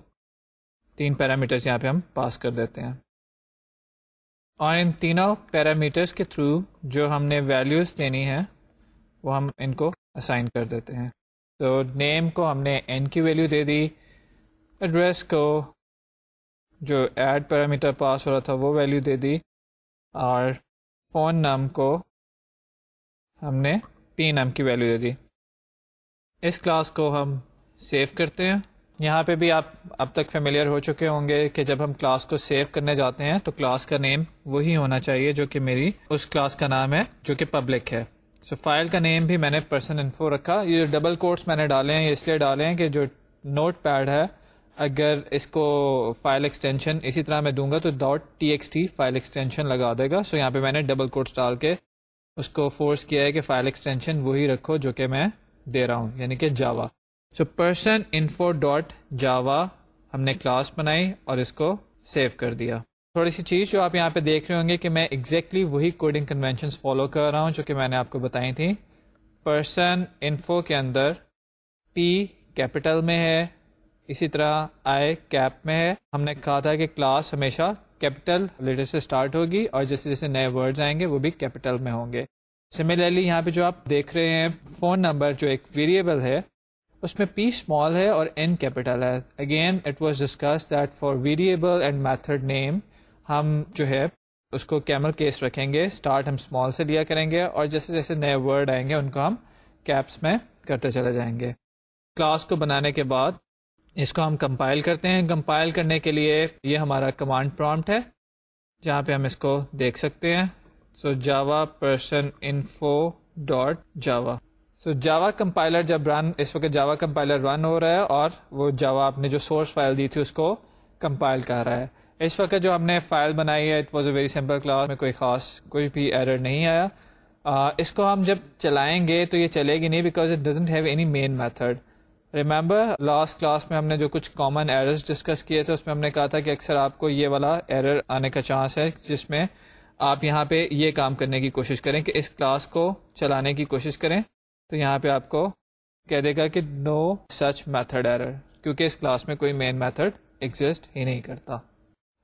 S1: تین پیرامیٹرس یہاں پہ ہم پاس کر دیتے ہیں۔ اور ان تینوں پیرامیٹرس کے تھرو جو ہم نے ویلیوز دینی ہے وہ ہم ان کو اسائن کر دیتے ہیں۔ تو نیم کو ہم نے این کی ویلیو دے دی۔ ایڈریس کو جو ایڈ پیرامیٹر پاس ہو رہا تھا وہ ویلیو دے دی اور فون نام کو ہم نے پی نام کی ویلیو دے دی۔ اس کلاس کو ہم سیو کرتے ہیں۔ یہاں پہ بھی آپ اب تک فیملیئر ہو چکے ہوں گے کہ جب ہم کلاس کو سیو کرنے جاتے ہیں تو کلاس کا نیم وہی ہونا چاہیے جو کہ میری اس کلاس کا نام ہے جو کہ پبلک ہے۔ سو so, فائل کا نیم بھی میں نے پرسن انفو رکھا۔ یہ جو ڈبل کوٹس میں نے ڈالے ہیں یہ اس لیے ڈالے ہیں کہ جو نوٹ پیڈ ہے اگر اس کو فائل ایکسٹینشن اسی طرح میں دوں گا تو dot T X T file extension لگا دے گا۔ سو یہاں پہ میں نے ڈبل کوٹس ڈال کے اس کو فورس کیا ہے کہ فائل ایکسٹینشن وہی رکھو جو کہ میں دے رہا ہوں یعنی کہ Java so person info dot Java ہم نے کلاس بنائی اور اس کو سیو کر دیا۔ تھوڑی سی چیز جو آپ یہاں پہ دیکھ رہے ہوں گے کہ میں ایگزیکٹلی exactly وہی کوڈنگ کنوینشن فالو کر رہا ہوں جو کہ میں نے آپ کو بتائی تھی۔ پرسن انفو کے اندر پی کیپٹل میں ہے۔ اسی طرح آئے کیپ میں ہے۔ ہم نے کہا تھا کہ کلاس ہمیشہ کیپٹل لیٹر سے اسٹارٹ ہوگی اور جیسے جیسے نئے ورڈز آئیں گے وہ بھی کیپٹل میں ہوں گے۔ سملرلی یہاں پہ جو آپ دیکھ رہے ہیں، فون نمبر جو ایک ویریبل ہے، اس میں پی اسمال ہے اور این کیپیٹل ہے۔ Again it was discuss that for variable and method name ہم جو ہے، اس کو کیمل کیس رکھیں گے۔ اسٹارٹ ہم اسمال سے لیا کریں گے اور جیسے جیسے نئے ورڈ آئیں گے، ان کو ہم کیپس میں کرتے چلے جائیں گے۔ کلاس کو بنانے کے بعد اس کو ہم کمپائل کرتے ہیں۔ کمپائل کرنے کے لیے یہ ہمارا کمانڈ پرامپٹ ہے جہاں پہ ہم اس کو دیکھ سکتے ہیں۔ So Java person info dot Java. So Java compiler جب رن اس وقت جاوا کمپائلر رن ہو رہا ہے اور وہ جاوا آپ نے جو سورس فائل دی تھی اس کو کمپائل کر رہا ہے۔ اس وقت جو ہم نے فائل بنائی ہے it was a very simple class میں کوئی خاص کوئی بھی ایرر نہیں آیا۔ آ, اس کو ہم جب چلائیں گے تو یہ چلے گی نہیں because it doesn't have any main method remember last class میں ہم نے جو کچھ کامن ایررز ڈسکس کیے تھے، اس میں ہم نے کہا تھا کہ اکثر آپ کو یہ والا ایرر آنے کا چانس ہے، جس میں آپ یہاں پہ یہ کام کرنے کی کوشش کریں کہ اس کلاس کو چلانے کی کوشش کریں۔ تو یہاں پہ آپ کو کہہ دے گا کہ نو سچ میتھڈ ایرر کیونکہ اس کلاس میں کوئی مین میتھڈ ایگزٹ ہی نہیں کرتا۔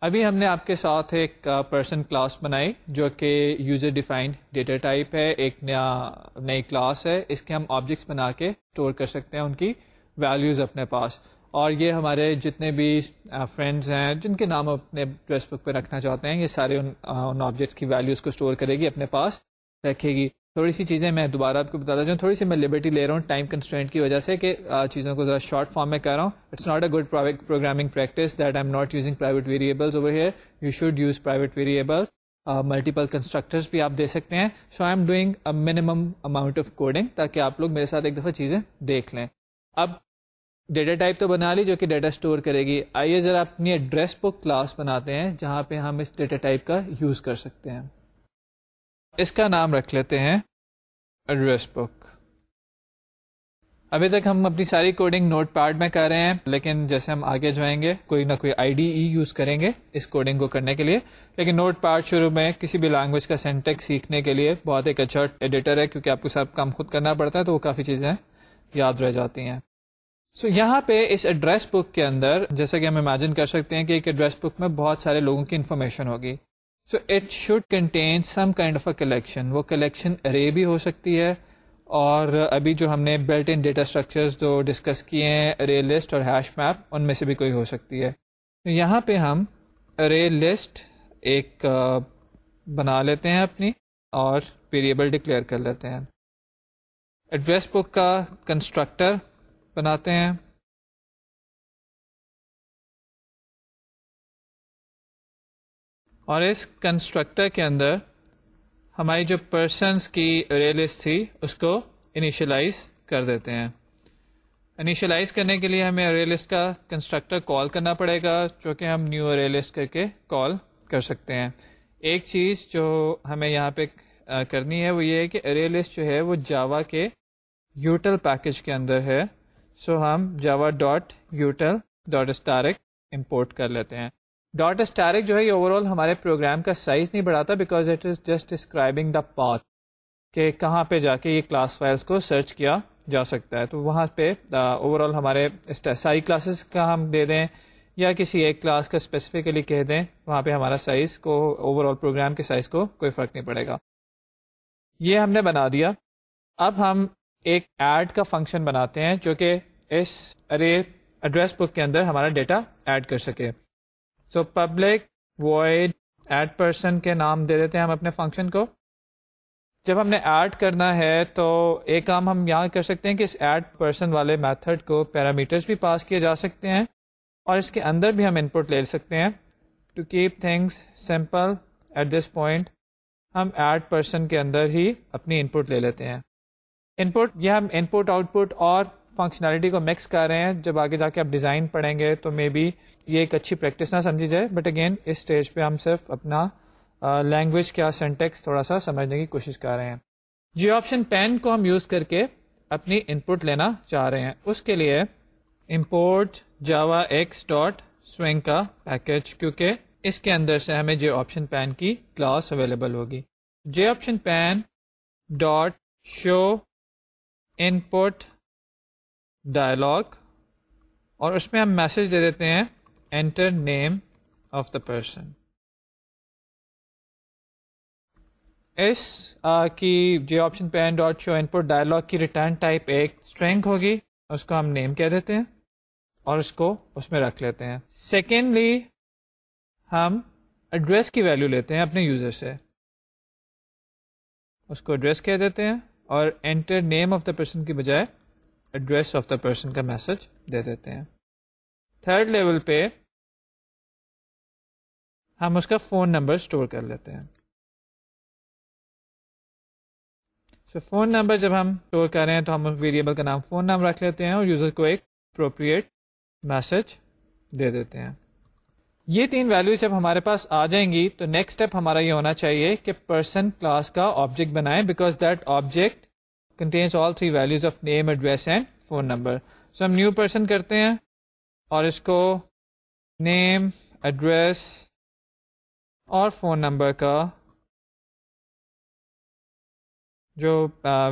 S1: ابھی ہم نے آپ کے ساتھ ایک پرسن کلاس بنائی، جو کہ یوزر ڈیفائنڈ ڈیٹا ٹائپ ہے، ایک نیا، نئی کلاس ہے۔ اس کے ہم آبجیکٹس بنا کے اسٹور کر سکتے ہیں ان کی۔ ویلیوز اپنے پاس۔ اور یہ ہمارے جتنے بھی فرینڈز ہیں، جن کے نام اپنے ڈریس بک پہ رکھنا چاہتے ہیں، یہ سارے ان آبجیکٹس کی ویلیوز کو اسٹور کرے گی، اپنے پاس رکھے گی۔ تھوڑی سی چیزیں میں دوبارہ آپ کو بتاتا چاہوں تھوڑی سی میں لبرٹی لے رہا ہوں ٹائم کنسٹرینٹ کی وجہ سے کہ چیزوں کو ذرا شارٹ فارم میں کر رہا ہوں۔ It's not a good programming practice that I am not using private variables over here you should use private variable multiple constructors بھی آپ دے سکتے ہیں۔ So I am doing a minimum amount of coding تاکہ آپ لوگ میرے ساتھ ایک دفعہ چیزیں دیکھ لیں۔ اب ڈیٹا ٹائپ تو بنا لی جو کہ ڈیٹا اسٹور کرے گی۔ آئیے ذرا اپنی ایڈریس بک کلاس بناتے ہیں جہاں پہ ہم اس ڈیٹا ٹائپ کا یوز کر سکتے ہیں۔ اس کا نام رکھ لیتے ہیں ایڈریس بک۔ ابھی تک ہم اپنی ساری کوڈنگ نوٹ پیڈ میں کر رہے ہیں، لیکن جیسے ہم آگے جائیں گے، کوئی نہ کوئی آئی ڈی ای یوز کریں گے اس کوڈنگ کو کرنے کے لیے۔ لیکن نوٹ پیڈ شروع میں کسی بھی لینگویج کا سینٹیکس سیکھنے کے لیے بہت ایک اچھا ایڈیٹر ہے، کیونکہ آپ کو سب کام خود کرنا پڑتا ہے تو وہ کافی چیزیں یاد رہ جاتی ہیں۔ سو so, یہاں پہ اس ایڈریس بک کے اندر جیسا کہ ہم امیجن کر سکتے ہیں کہ ایک ایڈریس بک میں بہت سارے لوگوں کی انفارمیشن ہوگی۔ So it should contain some kind of a collection وہ کلیکشن ارے بھی ہو سکتی ہے اور ابھی جو ہم نے بلٹ ان ڈیٹا اسٹرکچرز جو ڈسکس کیے ہیں ارے لسٹ اور ہیش میپ ان میں سے بھی کوئی ہو سکتی ہے۔ یہاں پہ ہم ارے لسٹ ایک بنا لیتے ہیں اپنی اور ویریبل ڈکلیئر کر لیتے ہیں۔ ایڈریس بک کا کنسٹرکٹر بناتے ہیں۔ اور اس کنسٹرکٹر کے اندر ہماری جو پرسنس کی ریلسٹ تھی، اس کو انیشلائز کر دیتے ہیں۔ انیشلائز کرنے کے لیے ہمیں ریلسٹ کا کنسٹرکٹر کال کرنا پڑے گا، جو کہ ہم نیو ریلسٹ کر کے کال کر سکتے ہیں۔ ایک چیز جو ہمیں یہاں پہ کرنی ہے وہ یہ ہے کہ ریلسٹ جو ہے وہ جاوا کے یوٹل پیکج کے اندر ہے۔ سو ہم Java dot util dot star import کر لیتے ہیں۔ ڈاٹ اسٹیرک جو ہے یہ اوور آل ہمارے پروگرام کا سائز نہیں بڑھاتا because it is just describing the path کہ کہاں پہ جا کے یہ کلاس فائلس کو سرچ کیا جا سکتا ہے۔ تو وہاں پہ اوور آل ہمارے ساری کلاسز کا ہم دے دیں یا کسی ایک کلاس کا اسپیسیفکلی کہہ دیں، وہاں پہ ہمارا سائز کو اوور آل پروگرام کے سائز کو کوئی فرق نہیں پڑے گا۔ یہ ہم نے بنا دیا۔ اب ہم ایک ایڈ کا فنکشن بناتے ہیں جو کہ اس ارے ایڈریس بک کے اندر ہمارا ڈیٹا ایڈ کر سکے۔ So public void add person کے نام دے دیتے ہیں ہم اپنے فنکشن کو۔ جب ہم نے ایڈ کرنا ہے تو ایک کام ہم یہاں کر سکتے ہیں کہ اس ایڈ پرسن والے میتھڈ کو پیرامیٹرس بھی پاس کیے جا سکتے ہیں اور اس کے اندر بھی ہم ان پٹ لے سکتے ہیں۔ To keep things simple at this point ہم ایڈ پرسن کے اندر ہی اپنی ان پٹ لے لیتے ہیں۔ ان پٹ یہ ہم ان پٹ آؤٹ پٹ اور فنکشنالٹی کو مکس کر رہے ہیں۔ جب آگے جا کے آپ ڈیزائن پڑھیں گے تو مے بی یہ ایک اچھی پریکٹس نہ سمجھی جائے۔ بٹ اگین اس اسٹیج پہ ہم صرف اپنا لینگویج کیا سینٹیکس تھوڑا سا سمجھنے کی کوشش کر رہے ہیں۔ جی آپشن پین کو ہم یوز کر کے اپنی ان پٹ لینا چاہ رہے ہیں۔ اس کے لیے import Java X dot swing کا پیکج کیونکہ اس کے اندر سے ہمیں جے آپشن پین کی کلاس اویلیبل ہوگی۔ J option pane dot show input dialog اور اس میں ہم میسج دے دیتے ہیں enter name of the person اس کی جو option pane dot show input dialog کی ریٹرن ٹائپ ایک اسٹرینگ ہوگی، اس کو ہم نیم کہہ دیتے ہیں اور اس کو اس میں رکھ لیتے ہیں. سیکنڈلی ہم ایڈریس کی ویلو لیتے ہیں اپنے یوزر سے. اس کو ایڈریس کہہ دیتے ہیں اور enter name of the person کی بجائے ایڈریس آف دا پرسن کا میسج دے دیتے ہیں۔ تھرڈ لیول پہ ہم اس کا فون نمبر اسٹور کر لیتے ہیں۔ سو فون نمبر جب ہم اسٹور کر رہے ہیں تو ہم ویریبل کا نام فون نمبر رکھ لیتے ہیں اور یوزر کو ایک اپروپریٹ میسج دے دیتے ہیں۔ یہ تین ویلوز جب ہمارے پاس آ جائیں گی تو نیکسٹ اسٹیپ ہمارا یہ ہونا چاہیے کہ پرسن کلاس کا آبجیکٹ بنائیں because that object contains all three values of name address and phone number so ہم نیو پرسن کرتے ہیں اور اس کو نیم ایڈریس اور فون نمبر کا جو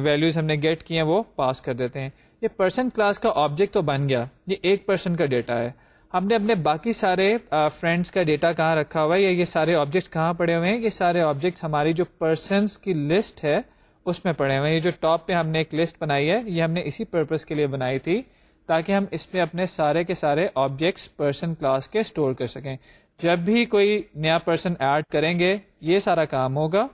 S1: ویلوز ہم نے گیٹ کیے ہیں وہ پاس کر دیتے ہیں. یہ پرسن کلاس کا آبجیکٹ تو بن گیا. یہ ایک پرسن کا ڈیٹا ہے. ہم نے اپنے باقی سارے فرینڈس کا ڈیٹا کہاں رکھا ہوا ہے یا یہ سارے آبجیکٹس کہاں پڑے ہوئے ہیں؟ یہ سارے آبجیکٹس ہماری جو پرسنس کی لسٹ ہے، اس میں پڑے ہوئے یہ جو ٹاپ پہ ہم نے ایک لسٹ بنائی ہے، یہ ہم نے اسی پرپز کے لیے بنائی تھی تاکہ ہم اس پہ اپنے سارے کے سارے آبجیکٹس پرسن کلاس کے اسٹور کر سکیں۔ جب بھی کوئی نیا پرسن ایڈ کریں گے، یہ سارا کام ہوگا۔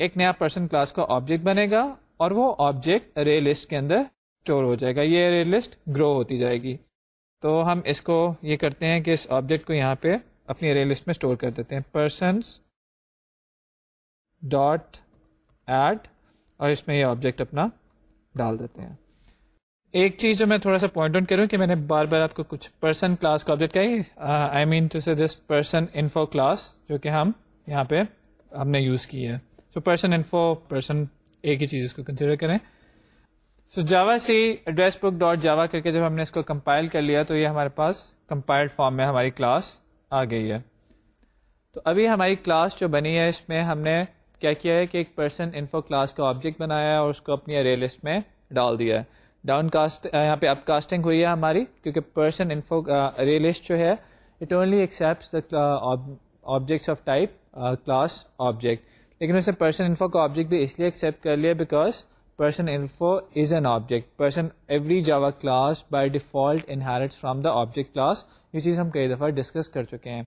S1: ایک نیا پرسن کلاس کا آبجیکٹ بنے گا اور وہ آبجیکٹ رے لسٹ کے اندر اسٹور ہو جائے گا۔ یہ رے لسٹ گرو ہوتی جائے گی۔ تو ہم اس کو یہ کرتے ہیں کہ اس آبجیکٹ کو یہاں پہ اپنی رے لسٹ میں اسٹور کر دیتے ہیں. پرسنس ڈاٹ ایڈ اور اس میں یہ آبجیکٹ اپنا ڈال دیتے ہیں. ایک چیز جو میں تھوڑا سا پوائنٹ آؤٹ کروں کہ میں نے بار بار آپ کو کچھ پرسن کلاس کا آبجیکٹ کہی I mean to see this person info class جو کہ ہم یہاں پہ ہم نے یوز کی ہے. سو پرسن انفو پرسن ایک ہی چیز اس کو کنسیڈر کریں. سو جاوا سی ایڈریس بک ڈاٹ جاوا کر کے جب ہم نے اس کو کمپائل کر لیا تو یہ ہمارے پاس کمپائلڈ فارم میں ہماری کلاس آ گئی ہے تو ابھی ہماری کلاس جو بنی ہے اس میں ہم نے کیا کیا ہے کہ ایک پرسن انفو کلاس کا آبجیکٹ بنایا ہے اور اس کو اپنی ارے لسٹ میں ڈال دیا ہے ڈاؤن کاسٹ یہاں پہ اپ کاسٹنگ ہوئی ہے ہماری کیونکہ پرسن انفو ارے لسٹ جو ہے it only accept objects of type class object لیکن اسے پرسن انفو کا آبجیکٹ بھی اس لیے ایکسیپٹ کر لیا because person info is an object person every Java class by default inherit from the object class یہ چیز ہم کئی دفعہ ڈسکس کر چکے ہیں۔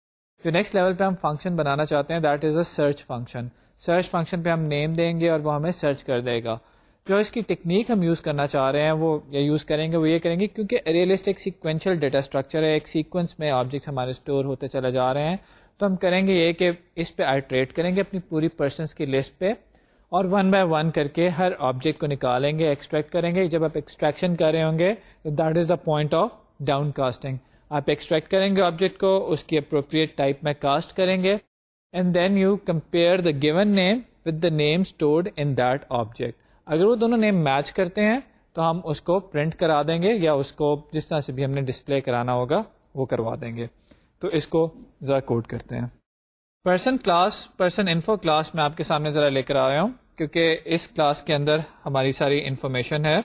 S1: جو نیکسٹ لیول پہ ہم فنکشن بنانا چاہتے ہیں that is a search function search function پہ ہم نیم دیں گے اور وہ ہمیں سرچ کر دے گا۔ جو اس کی ٹیکنیک ہم یوز کرنا چاہ رہے ہیں، وہ یا یوز کریں گے، وہ یہ کریں گے کیونکہ ریئلسٹ ایک سیکوینشل ڈیٹا اسٹرکچر ہے، ایک سیکوینس میں آبجیکٹس ہمارے اسٹور ہوتے چلے جا رہے ہیں۔ تو ہم کریں گے یہ کہ اس پہ آئیٹریٹ کریں گے اپنی پوری پرسنس کی لسٹ پہ۔ اور ون بائی ون کر کے ہر آبجیکٹ کو نکالیں گے ایکسٹریکٹ کریں گے. جب آپ ایکسٹریکشن کر رہے ہوں گے that is the point of down casting آپ ایکسٹریکٹ کریں گے آبجیکٹ کو، اس کی اپروپریٹ ٹائپ میں کاسٹ کریں گے and then you compare the given name with the name stored in that object اگر وہ دونوں نیم میچ کرتے ہیں، تو ہم اس کو پرنٹ کرا دیں گے یا اس کو جس طرح سے بھی ہم نے ڈسپلے کرانا ہوگا، وہ کروا دیں گے. تو اس کو ذرا کوڈ کرتے ہیں. Person class person info class میں آپ کے سامنے ذرا لے کر آ رہا ہوں، کیونکہ اس کلاس کے اندر ہماری ساری انفارمیشن ہے۔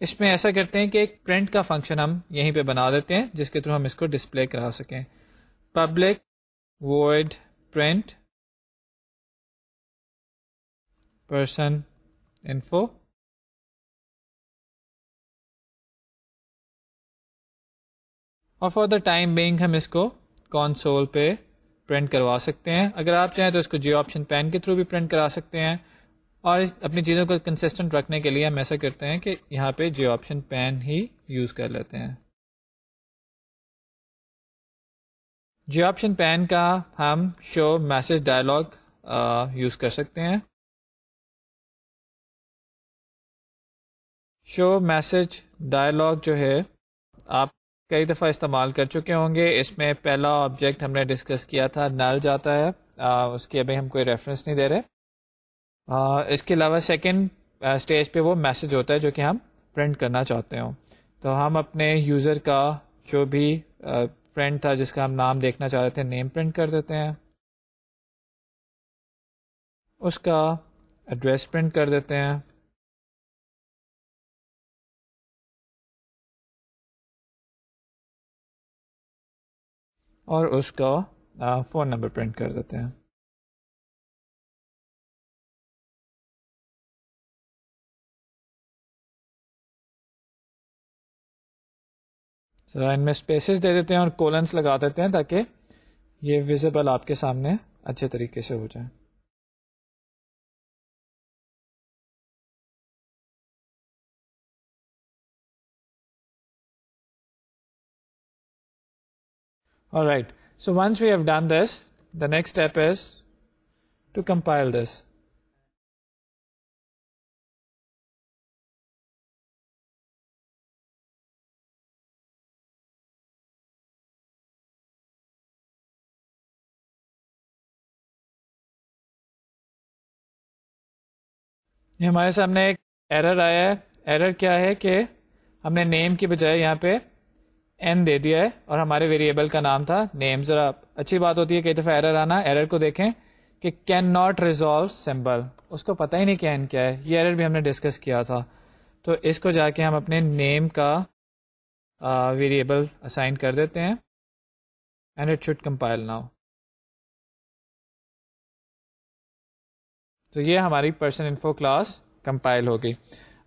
S1: اس میں ایسا کرتے ہیں کہ ایک پرنٹ کا فنکشن ہم یہیں پہ بنا دیتے ہیں، جس کے تھرو ہم اس کو ڈسپلے کرا سکیں۔ Public void print person info اور فار دا ٹائم بینگ ہم اس کو کونسول پہ پرنٹ کروا سکتے ہیں۔ اگر آپ چاہیں تو اس کو جیو آپشن پین کے تھرو بھی پرنٹ کرا سکتے ہیں۔ اور اپنی چیزوں کو کنسسٹنٹ رکھنے کے لیے ہم ایسا کرتے ہیں کہ یہاں پہ جیو آپشن پین ہی یوز کر لیتے ہیں۔ جیو آپشن پین کا ہم شو میسج ڈائلاگ یوز کر سکتے ہیں۔ شو میسج ڈائلاگ جو ہے، آپ کئی دفعہ استعمال کر چکے ہوں گے۔ اس میں پہلا آبجیکٹ ہم نے ڈسکس کیا تھا نل جاتا ہے۔ آ, اس کی ابھی ہم کوئی ریفرنس نہیں دے رہے۔ آ, اس کے علاوہ سیکنڈ اسٹیج پہ وہ میسج ہوتا ہے جو کہ ہم پرنٹ کرنا چاہتے ہوں۔ تو ہم اپنے یوزر کا جو بھی فرینڈ تھا جس کا ہم نام دیکھنا چاہ رہے تھے نیم پرنٹ کر دیتے ہیں۔ اس کا ایڈریس پرنٹ کر دیتے ہیں۔ اور اس کا فون نمبر پرنٹ کر دیتے ہیں۔ ان میں اسپیسیز دے دیتے ہیں اور کولنس لگا دیتے ہیں تاکہ یہ ویزیبل آپ کے سامنے اچھے طریقے سے ہو جائے۔ Right so once we have done this the next step is to compile this یہ ہمارے سامنے ایک ایرر آیا ہے. ایرر کیا ہے کہ ہم نے نیم کی بجائے یہاں پہ این دے دیا ہے اور ہمارے ویریبل کا نام تھا نیم ذرا اچھی بات ہوتی ہے کئی دفعہ ایرر آنا ایرر کو دیکھیں کہ کین ناٹ ریزالو سمبل اس کو پتہ ہی نہیں کہ این کیا ہے۔ یہ ایرر بھی ہم نے ڈسکس کیا تھا۔ تو اس کو جا کے ہم اپنے نیم کا ویریبل اسائن کر دیتے ہیں۔ And it should compile now تو یہ ہماری پرسن انفو کلاس کمپائل ہوگی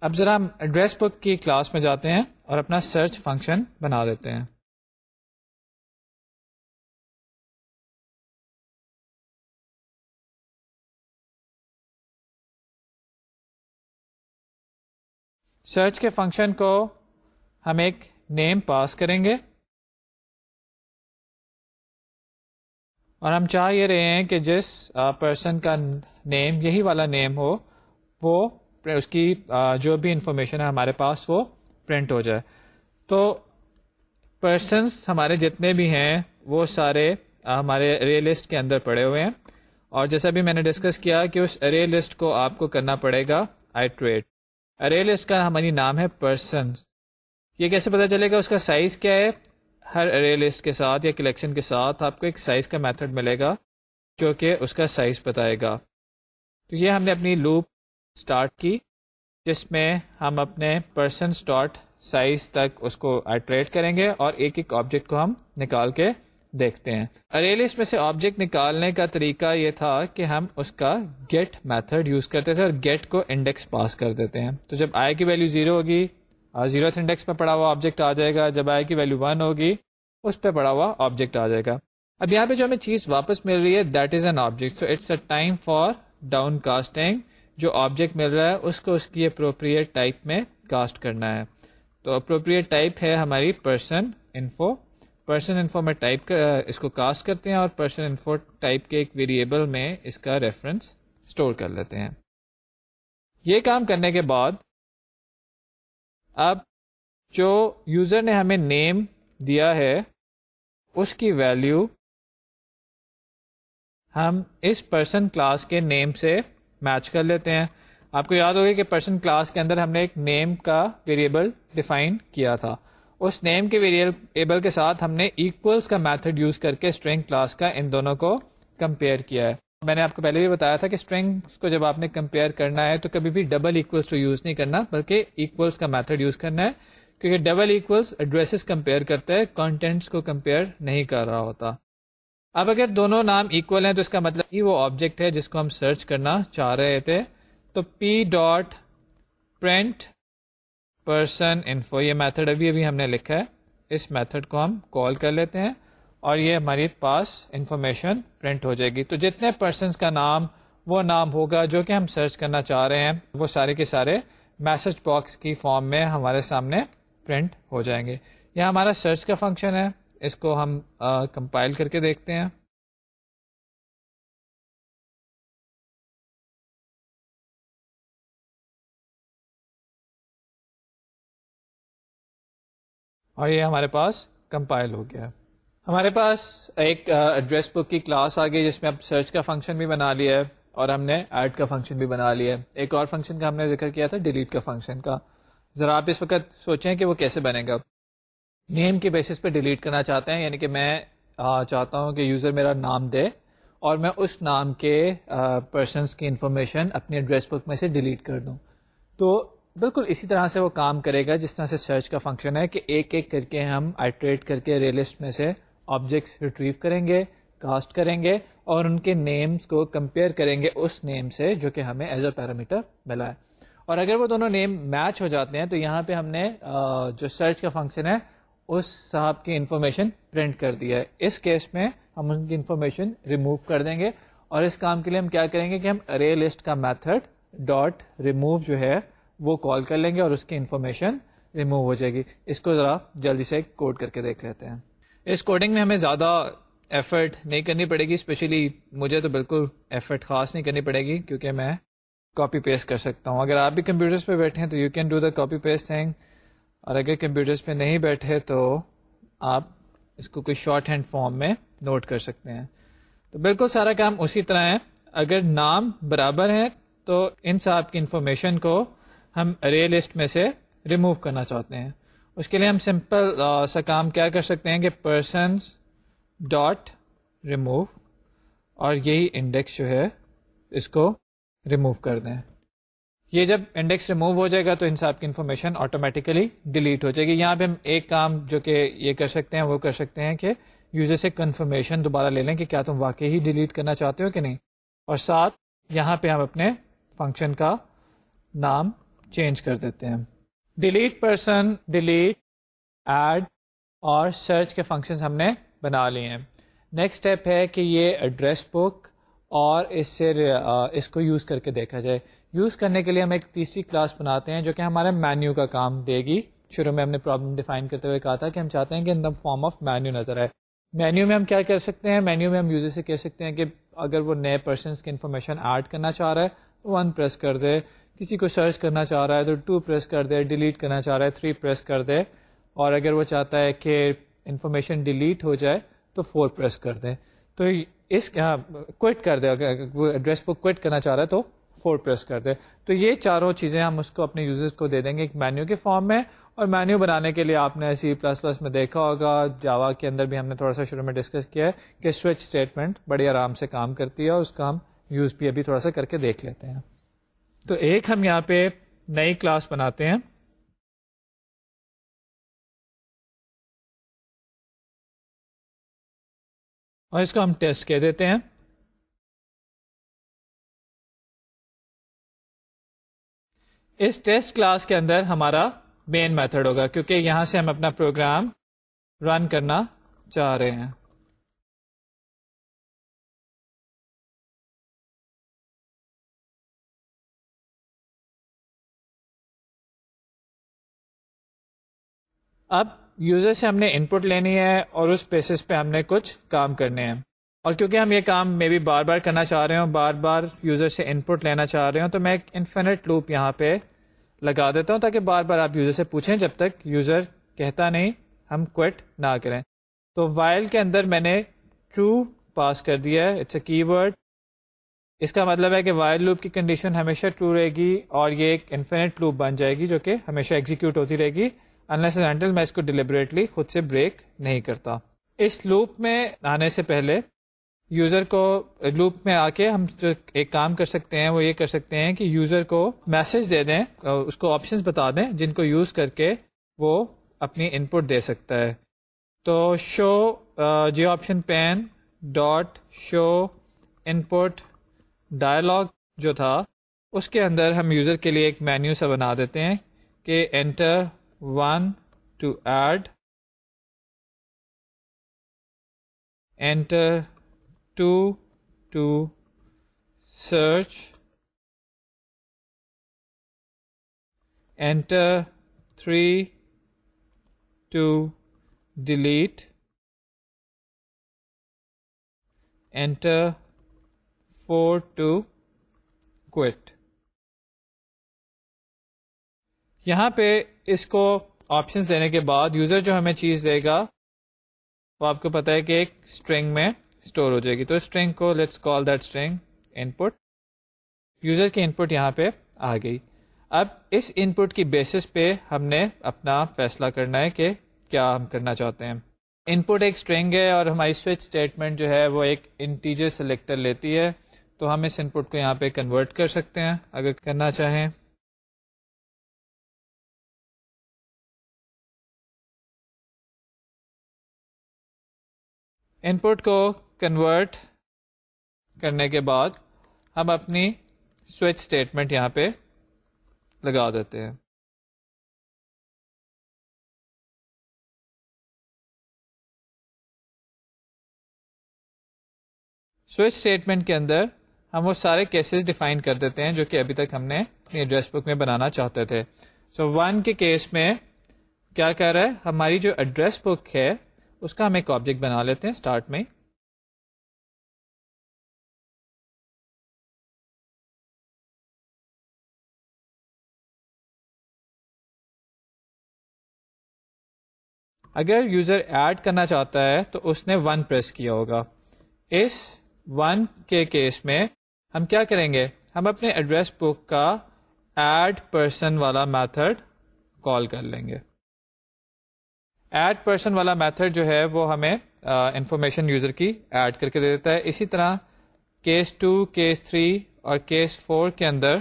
S1: اب ذرا ہم ایڈریس بک کی کلاس میں جاتے ہیں اور اپنا سرچ فنکشن بنا دیتے ہیں۔ سرچ کے فنکشن کو ہم ایک نیم پاس کریں گے۔ اور ہم چاہ یہ رہے ہیں کہ جس پرسن کا نیم یہی والا نیم ہو، وہ اس کی جو بھی انفارمیشن ہے ہمارے پاس وہ پرنٹ ہو جائے۔ تو پرسنس ہمارے جتنے بھی ہیں، وہ سارے ہمارے رے لسٹ کے اندر پڑے ہوئے ہیں۔ اور جیسا بھی میں نے ڈسکس کیا کہ اس رے لسٹ کو آپ کو کرنا پڑے گا آئی ٹریٹ لسٹ کا ہماری نام ہے پرسن یہ کیسے پتا چلے گا اس کا سائز کیا ہے؟ ہر ارے لسٹ کے ساتھ یا کلیکشن کے ساتھ آپ کو ایک سائز کا میتھڈ ملے گا جو کہ اس کا سائز بتائے گا۔ تو یہ ہم نے اپنی لوپ اسٹارٹ کی، جس میں ہم اپنے پرسن اسٹارٹ سائز تک اس کو ایٹریٹ کریں گے اور ایک ایک آبجیکٹ کو ہم نکال کے دیکھتے ہیں۔ ارے لسٹ میں سے آبجیکٹ نکالنے کا طریقہ یہ تھا کہ ہم اس کا گیٹ میتھڈ یوز کرتے تھے اور گیٹ کو انڈیکس پاس کر دیتے ہیں۔ تو جب آئی کی ویلو زیرو ہوگی زیرو انڈیکس پہ پڑا ہوا آبجیکٹ آ جائے گا، جب آئی کی ویلو ون ہوگی، اس پہ پڑا ہوا آبجیکٹ آ جائے گا۔ اب یہاں پہ جو ہمیں چیز واپس مل رہی ہے that is an object so it's a time for down casting جو آبجیکٹ مل رہا ہے، اس کو اس کی اپروپریٹ ٹائپ میں کاسٹ کرنا ہے۔ تو اپروپریٹ ٹائپ ہے ہماری پرسن انفو پرسن انفو میں ٹائپ اس کو کاسٹ کرتے ہیں اور پرسن انفو ٹائپ کے ایک ویریبل میں اس کا ریفرنس اسٹور کر لیتے ہیں۔ یہ کام کرنے کے بعد، اب جو یوزر نے ہمیں نیم دیا ہے، اس کی ویلیو ہم اس پرسن کلاس کے نیم سے میچ کر لیتے ہیں۔ آپ کو یاد ہوگی کہ پرسن کلاس کے اندر ہم نے ایک نیم کا ویریبل ڈیفائن کیا تھا۔ اس نیم کے ویریبل کے ساتھ ہم نے ایکولس کا میتھڈ یوز کر کے اسٹرنگ کلاس کا ان دونوں کو کمپیئر کیا ہے۔ میں نے آپ کو پہلے بھی بتایا تھا کہ اسٹرنگ کو جب آپ نے کمپیئر کرنا ہے تو کبھی بھی ڈبل ایکولس کو یوز نہیں کرنا، بلکہ ایکولس کا میتھڈ یوز کرنا ہے۔ کیونکہ ڈبل ایکولس ایڈریسز کمپیئر کرتا ہے کانٹینٹس کو کمپیئر نہیں کر رہا ہوتا۔ اب اگر دونوں نام اکول ہیں تو اس کا مطلب ہی وہ آبجیکٹ ہے جس کو ہم سرچ کرنا چاہ رہے تھے۔ تو P dot print person info یہ میتھڈ ابھی ابھی ہم نے لکھا ہے۔ اس میتھڈ کو ہم کال کر لیتے ہیں اور یہ ہماری پاس انفارمیشن پرنٹ ہو جائے گی۔ تو جتنے پرسنس کا نام، وہ نام ہوگا جو کہ ہم سرچ کرنا چاہ رہے ہیں، وہ سارے کے سارے میسج باکس کی فارم میں ہمارے سامنے پرنٹ ہو جائیں گے۔ یہ ہمارا سرچ کا فنکشن ہے۔ اس کو ہم کمپائل کر کے دیکھتے ہیں۔ اور یہ ہمارے پاس کمپائل ہو گیا۔ ہمارے پاس ایک ایڈریس بک کی کلاس آ گئی جس میں اب سرچ کا فنکشن بھی بنا لیا ہے اور ہم نے ایڈ کا فنکشن بھی بنا لیا ہے۔ ایک اور فنکشن کا ہم نے ذکر کیا تھا ڈیلیٹ کا فنکشن کا۔ ذرا آپ اس وقت سوچیں کہ وہ کیسے بنے گا۔ نیم کے بیسس پہ ڈیلیٹ کرنا چاہتے ہیں یعنی کہ میں چاہتا ہوں کہ یوزر میرا نام دے اور میں اس نام کے پرسنس کی انفارمیشن اپنی ایڈریس بک میں سے ڈیلیٹ کر دوں۔ تو بالکل اسی طرح سے وہ کام کرے گا، جس طرح سے سرچ کا فنکشن ہے کہ ایک ایک کر کے ہم آئیٹریٹ کر کے ریلسٹ میں سے آبجیکٹس ریٹریو کریں گے کاسٹ کریں گے اور ان کے نیمز کو کمپیئر کریں گے اس نیم سے جو کہ ہمیں ایز اے پیرامیٹر ملا ہے۔ اور اگر وہ دونوں نیم میچ ہو جاتے ہیں تو یہاں پہ ہم نے جو سرچ کا فنکشن ہے اس صاحب کی انفارمیشن پرنٹ کر دیا ہے۔ اس کیس میں ہم ان کی انفارمیشن ریموو کر دیں گے اور اس کام کے لیے ہم کیا کریں گے کہ ہم ارے لسٹ کا میتھڈ ڈاٹ ریموو جو ہے وہ کال کر لیں گے اور اس کی انفارمیشن ریموو ہو جائے گی۔ اس کو ذرا جلدی سے کوڈ کر کے دیکھ لیتے ہیں۔ اس کوڈنگ میں ہمیں زیادہ ایفرٹ نہیں کرنی پڑے گی اسپیشلی مجھے تو بالکل ایفرٹ خاص نہیں کرنی پڑے گی کیونکہ میں کاپی پیسٹ کر سکتا ہوں۔ اگر آپ بھی کمپیوٹرس پہ بیٹھے ہیں تو you can do the copy paste thing اور اگر کمپیوٹرس پہ نہیں بیٹھے تو آپ اس کو کوئی شارٹ ہینڈ فارم میں نوٹ کر سکتے ہیں۔ تو بالکل سارا کام اسی طرح ہے۔ اگر نام برابر ہے تو ان صاحب کی انفارمیشن کو ہم رے لسٹ میں سے ریموو کرنا چاہتے ہیں۔ اس کے لیے ہم سمپل سا کام کیا کر سکتے ہیں کہ پرسنس ڈاٹ ریموو اور یہی انڈیکس جو ہے اس کو ریموو کر دیں۔ یہ جب انڈیکس ریموو ہو جائے گا تو ان سب کی انفارمیشن آٹومیٹیکلی ڈیلیٹ ہو جائے گی۔ یہاں پہ ہم ایک کام جو کہ یہ کر سکتے ہیں، وہ کر سکتے ہیں کہ یوزر سے کنفرمیشن دوبارہ لے لیں کہ کیا تم واقعی ہی ڈیلیٹ کرنا چاہتے ہو کہ نہیں۔ اور ساتھ یہاں پہ ہم اپنے فنکشن کا نام چینج کر دیتے ہیں۔ ڈیلیٹ پرسن ڈیلیٹ ایڈ اور سرچ کے فنکشن ہم نے بنا لیے ہیں۔ نیکسٹ اسٹیپ ہے کہ یہ ایڈریس بک اور اس سے، اس کو یوز کر کے دیکھا جائے۔ یوز کرنے کے لیے ہم ایک تیسری کلاس بناتے ہیں جو کہ ہمارے مینیو کا کام دے گی۔ شروع میں ہم نے پرابلم ڈیفائن کرتے ہوئے کہا تھا کہ ہم چاہتے ہیں کہ in the form of menu نظر آئے۔ مینیو میں ہم کیا کر سکتے ہیں؟ مینیو میں ہم یوزر سے کہہ سکتے ہیں کہ اگر وہ نئے پرسنس کی انفارمیشن ایڈ کرنا چاہ رہا ہے تو ون پریس کر دے۔ کسی کو سرچ کرنا چاہ رہا ہے تو ٹو پریس کر دے۔ ڈیلیٹ کرنا چاہ رہا ہے تھری پریس کر دے۔ اور اگر وہ چاہتا ہے کہ انفارمیشن ڈیلیٹ ہو جائے تو فور پریس کر دیں تو اس ہاں، کوئٹ کر دے۔ اگر وہ ایڈریس کو کوئٹ کرنا چاہ رہا ہے تو فور پریس کر دے۔ تو یہ چاروں چیزیں ہم اس کو اپنے یوزرس کو دے دیں گے ایک مینیو کے فارم میں۔ اور مینیو بنانے کے لیے آپ نے سی پلس پلس میں دیکھا ہوگا جاوا کے اندر بھی ہم نے تھوڑا سا شروع میں ڈسکس کیا ہے کہ سوئچ اسٹیٹمنٹ بڑی آرام سے کام کرتی ہے اور اس کا ہم یوز بھی ابھی تھوڑا سا کر کے دیکھ لیتے ہیں۔ تو ایک ہم یہاں پہ نئی کلاس بناتے ہیں۔ اور اس کو ہم ٹیسٹ کہہ دیتے ہیں۔ اس ٹیسٹ کلاس کے اندر ہمارا مین میتھڈ ہوگا، کیونکہ یہاں سے ہم اپنا پروگرام رن کرنا چاہ رہے ہیں۔ اب یوزر سے ہم نے ان پٹ لینی ہے اور اس بیسس پہ ہم نے کچھ کام کرنے ہیں۔ اور کیونکہ ہم یہ کام میں بھی بار بار کرنا چاہ رہے ہوں بار بار یوزر سے ان پٹ لینا چاہ رہے ہوں تو میں ایک انفینٹ لوپ یہاں پہ لگا دیتا ہوں تاکہ بار بار آپ یوزر سے پوچھیں جب تک یوزر کہتا نہیں ہم کوئٹ نہ کریں۔ تو وائل کے اندر میں نے ٹرو پاس کر دیا ہے۔ اٹس اے کی ورڈ اس کا مطلب ہے کہ وائل لوپ کی کنڈیشن ہمیشہ ٹرو رہے گی اور یہ ایک انفینٹ لوپ بن جائے گی جو کہ ہمیشہ ایگزیکیوٹ ہوتی رہے گی۔ انلیس اینڈل میں اس کو ڈیلیبریٹلی خود سے بریک نہیں کرتا۔ اس لوپ میں آنے سے پہلے یوزر کو لوپ میں آ کے ہم جو ایک کام کر سکتے ہیں، وہ یہ کر سکتے ہیں کہ یوزر کو میسج دے دیں، اس کو آپشن بتا دیں جن کو یوز کر کے وہ اپنی ان پٹ دے سکتا ہے۔ تو so J option pane dot show input dialog جو تھا، اس کے اندر ہم یوزر کے لیے ایک مینیو سا بنا دیتے ہیں کہ enter one to add enter two to search enter three to delete enter four to quit یہاں پہ اس کو آپشنس دینے کے بعد یوزر جو ہمیں چیز دے گا وہ آپ کو پتا ہے کہ ایک اسٹرنگ میں اسٹور ہو جائے گی۔ تو اسٹرنگ کو let's call that string input user کی ان پٹ یہاں پہ آ گئی۔ اب اس ان پٹ کی بیسس پہ ہم نے اپنا فیصلہ کرنا ہے کہ کیا ہم کرنا چاہتے ہیں۔ ان پٹ ایک اسٹرنگ ہے اور ہماری سوئچ اسٹیٹمنٹ جو ہے وہ ایک انٹیجر سلیکٹر لیتی ہے۔ تو ہم اس ان پٹ کو یہاں پہ کنورٹ کر سکتے ہیں۔ اگر کرنا چاہیں۔ ان پٹ کو کنورٹ کرنے کے بعد ہم اپنی سوئچ اسٹیٹمنٹ یہاں پہ لگا دیتے ہیں۔ سوئچ اسٹیٹمنٹ کے اندر ہم وہ سارے کیسز ڈیفائن کر دیتے ہیں جو کہ ابھی تک ہم نے اپنی ایڈریس بک میں بنانا چاہتے تھے۔ سو so, ون کے کیس میں کیا کہہ رہا ہے؟ ہماری جو ایڈریس بک ہے اس کا ہم ایک آبجیکٹ بنا لیتے ہیں اسٹارٹ میں. اگر یوزر ایڈ کرنا چاہتا ہے تو اس نے ون پریس کیا ہوگا. اس ون کے کیس میں ہم کیا کریں گے؟ ہم اپنے ایڈریس بک کا ایڈ پرسن والا میتھڈ کال کر لیں گے. ایڈ پرسن والا میتھڈ جو ہے وہ ہمیں انفارمیشن یوزر کی ایڈ کر کے دے دیتا ہے۔ اسی طرح کیس ٹو کیس تھری اور کیس فور کے اندر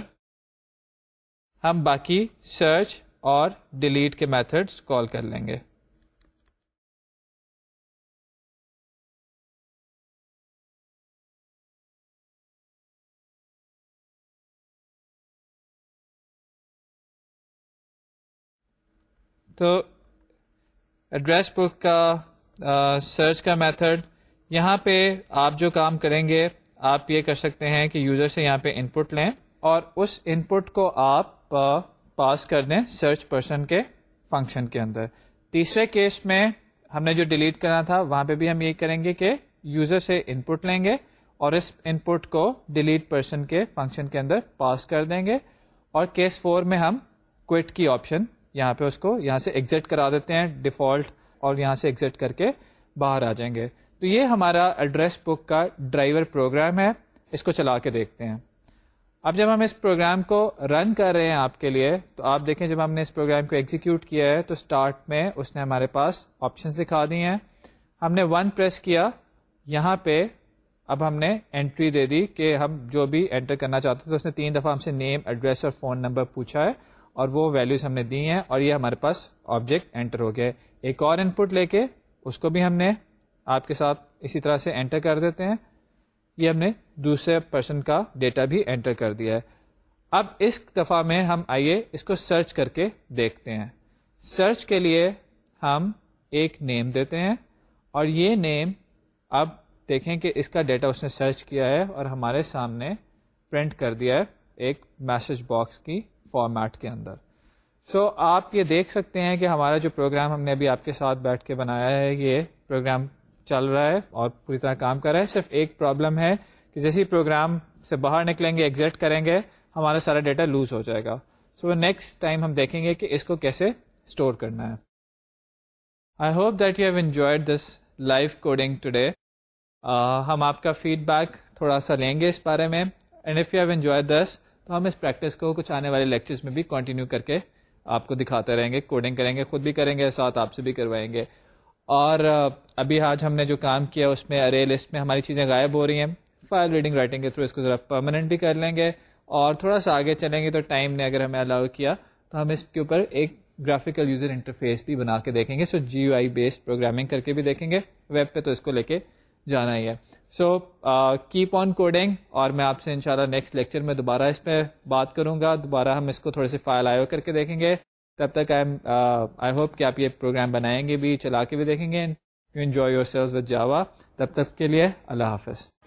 S1: ہم باقی سرچ اور ڈیلیٹ کے میتھڈس کال کر لیں گے۔ تو ایڈریس بک کا سرچ کا میتھڈ یہاں پہ آپ جو کام کریں گے، آپ یہ کر سکتے ہیں کہ یوزر سے یہاں پہ ان پٹ لیں اور اس ان پٹ کو آپ پاس کر دیں سرچ پرسن کے فنکشن کے اندر. تیسرے کیس میں ہم نے جو ڈیلیٹ کرنا تھا، وہاں پہ بھی ہم یہ کریں گے کہ یوزر سے ان پٹ لیں گے اور اس ان پٹ کو ڈیلیٹ پرسن کے فنکشن کے اندر پاس کر دیں گے اور کیس فور میں ہم کوئٹ کی آپشن یہاں پہ اس کو یہاں سے ایگزٹ کرا دیتے ہیں ڈیفالٹ اور یہاں سے ایگزٹ کر کے باہر آ جائیں گے۔ تو یہ ہمارا ایڈریس بک کا ڈرائیور پروگرام ہے۔ اس کو چلا کے دیکھتے ہیں۔ اب جب ہم اس پروگرام کو رن کر رہے ہیں آپ کے لیے، تو آپ دیکھیں جب ہم نے اس پروگرام کو ایگزیکیوٹ کیا ہے، تو اسٹارٹ میں اس نے ہمارے پاس آپشنس دکھا دی ہیں۔ ہم نے ون پریس کیا۔ یہاں پہ اب ہم نے انٹری دے دی کہ ہم جو بھی انٹر کرنا چاہتے تھے اس نے تین دفعہ ہم سے نیم ایڈریس اور فون نمبر پوچھا ہے۔ اور وہ ویلوز ہم نے دی ہیں اور یہ ہمارے پاس آبجیکٹ انٹر ہو گیا ایک اور ان پٹ لے کے اس کو بھی ہم نے آپ کے ساتھ اسی طرح سے انٹر کر دیتے ہیں۔ یہ ہم نے دوسرے پرسن کا ڈیٹا بھی انٹر کر دیا ہے۔ اب اس دفعہ میں ہم آئیے اس کو سرچ کر کے دیکھتے ہیں۔ سرچ کے لیے ہم ایک نیم دیتے ہیں اور یہ نیم اب دیکھیں کہ اس کا ڈیٹا اس نے سرچ کیا ہے اور ہمارے سامنے پرنٹ کر دیا ہے ایک میسج باکس کی۔ فارمیٹ کے اندر۔ سو so, آپ یہ دیکھ سکتے ہیں کہ ہمارا جو پروگرام ہم نے ابھی آپ کے ساتھ بیٹھ کے بنایا ہے یہ پروگرام چل رہا ہے اور پوری طرح کام کر رہا ہے۔ صرف ایک پرابلم ہے کہ جیسے پروگرام سے باہر نکلیں گے ایگزیکٹ کریں گے ہمارا سارا ڈیٹا لوز ہو جائے گا۔ سو نیکسٹ ٹائم ہم دیکھیں گے کہ اس کو کیسے اسٹور کرنا ہے۔ I hope that you have enjoyed this life coding today ہم آپ کا فیڈ بیک تھوڑا سا لیں گے اس بارے میں۔ And if you have enjoyed this تو ہم اس پریکٹس کو کچھ آنے والے لیکچرز میں بھی کنٹینیو کر کے آپ کو دکھاتے رہیں گے کوڈنگ کریں گے، خود بھی کریں گے، ساتھ آپ سے بھی کروائیں گے۔ اور ابھی آج ہم نے جو کام کیا، اس میں ارے لسٹ میں ہماری چیزیں غائب ہو رہی ہیں۔ فائل ریڈنگ رائٹنگ کے تھرو اس کو ذرا پرماننٹ بھی کر لیں گے۔ اور تھوڑا سا آگے چلیں گے تو ٹائم نے اگر ہمیں الاؤ کیا، تو ہم اس کے اوپر ایک گرافیکل یوزر انٹرفیس بھی بنا کے دیکھیں گے۔ So G U I based programming کر کے بھی دیکھیں گے۔ ویب پہ تو اس کو لے کے جانا ہی ہے۔ سو کیپ آن کوڈنگ اور میں آپ سے انشاءاللہ نیکسٹ لیکچر میں دوبارہ اس پہ بات کروں گا۔ دوبارہ ہم اس کو تھوڑے سے فائل آئیو کر کے دیکھیں گے۔ تب تک آئی ہوپ uh, کہ آپ یہ پروگرام بنائیں گے بھی، چلا کے بھی دیکھیں گے۔ You enjoy yourselves with Java تب تک کے لیے اللہ حافظ۔